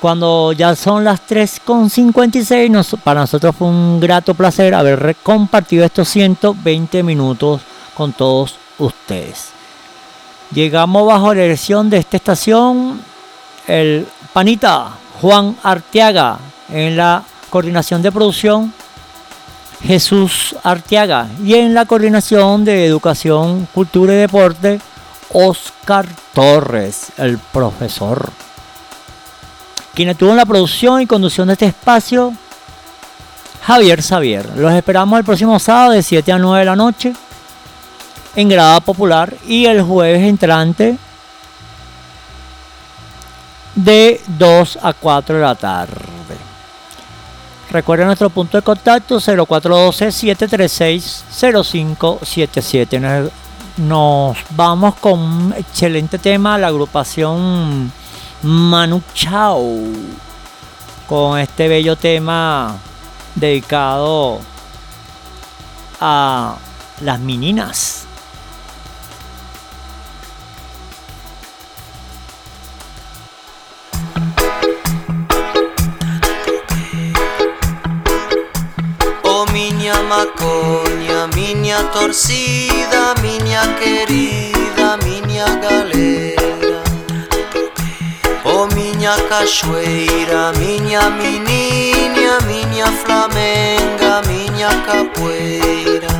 Cuando ya son las 3.56, nos, para nosotros fue un grato placer haber compartido estos 120 minutos con todos ustedes. Llegamos bajo la dirección de esta estación el panita Juan Arteaga en la coordinación de producción Jesús Arteaga y en la coordinación de educación, cultura y deporte Oscar Torres, el profesor. Quien estuvo en la producción y conducción de este espacio, Javier Xavier. Los esperamos el próximo sábado de 7 a 9 de la noche en grada popular y el jueves entrante de 2 a 4 de la tarde. Recuerden nuestro punto de contacto 0412-736-0577. Nos vamos con un excelente tema, la agrupación Manu Chao, con este bello tema dedicado a las meninas. Oh miña macoña, miña, torcida, miña querida, miña galera. O oh, miña cachoeira, miña meniña, miña flamenga, miña capoeira.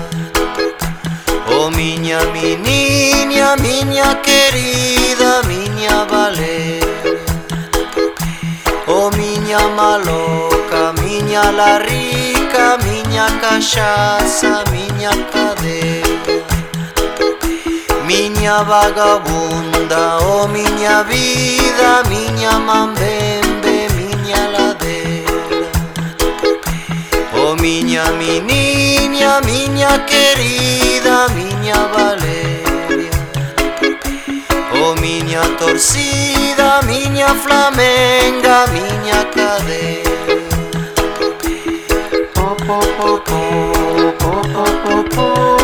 O oh, miña meniña, miña querida, miña valera. O oh, miña maloca, miña la rica, miña miña cachaça, miña cadeia Miña vagabunda, oh miña vida, miña mambembe, miña ladeira Oh miña menininha, miña querida, miña Valeria. Oh miña torcida, miña flamenga, miña cadeia Po, po, po, po, po, po, po,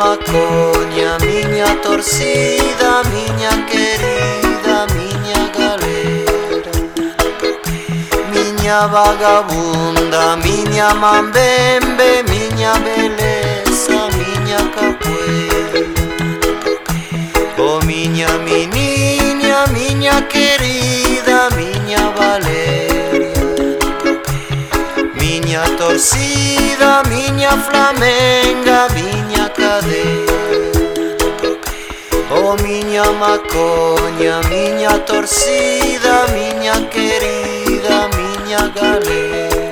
alma coña, miña torcida, miña querida, miña galera. Miña vagabunda, miña mambembe, miña beleza, miña capoeira Oh miña menininha, miña querida, miña valeria. Miña torcida, miña flamenga, miña cidade O oh, miña macoña, miña torcida, miña querida, miña galega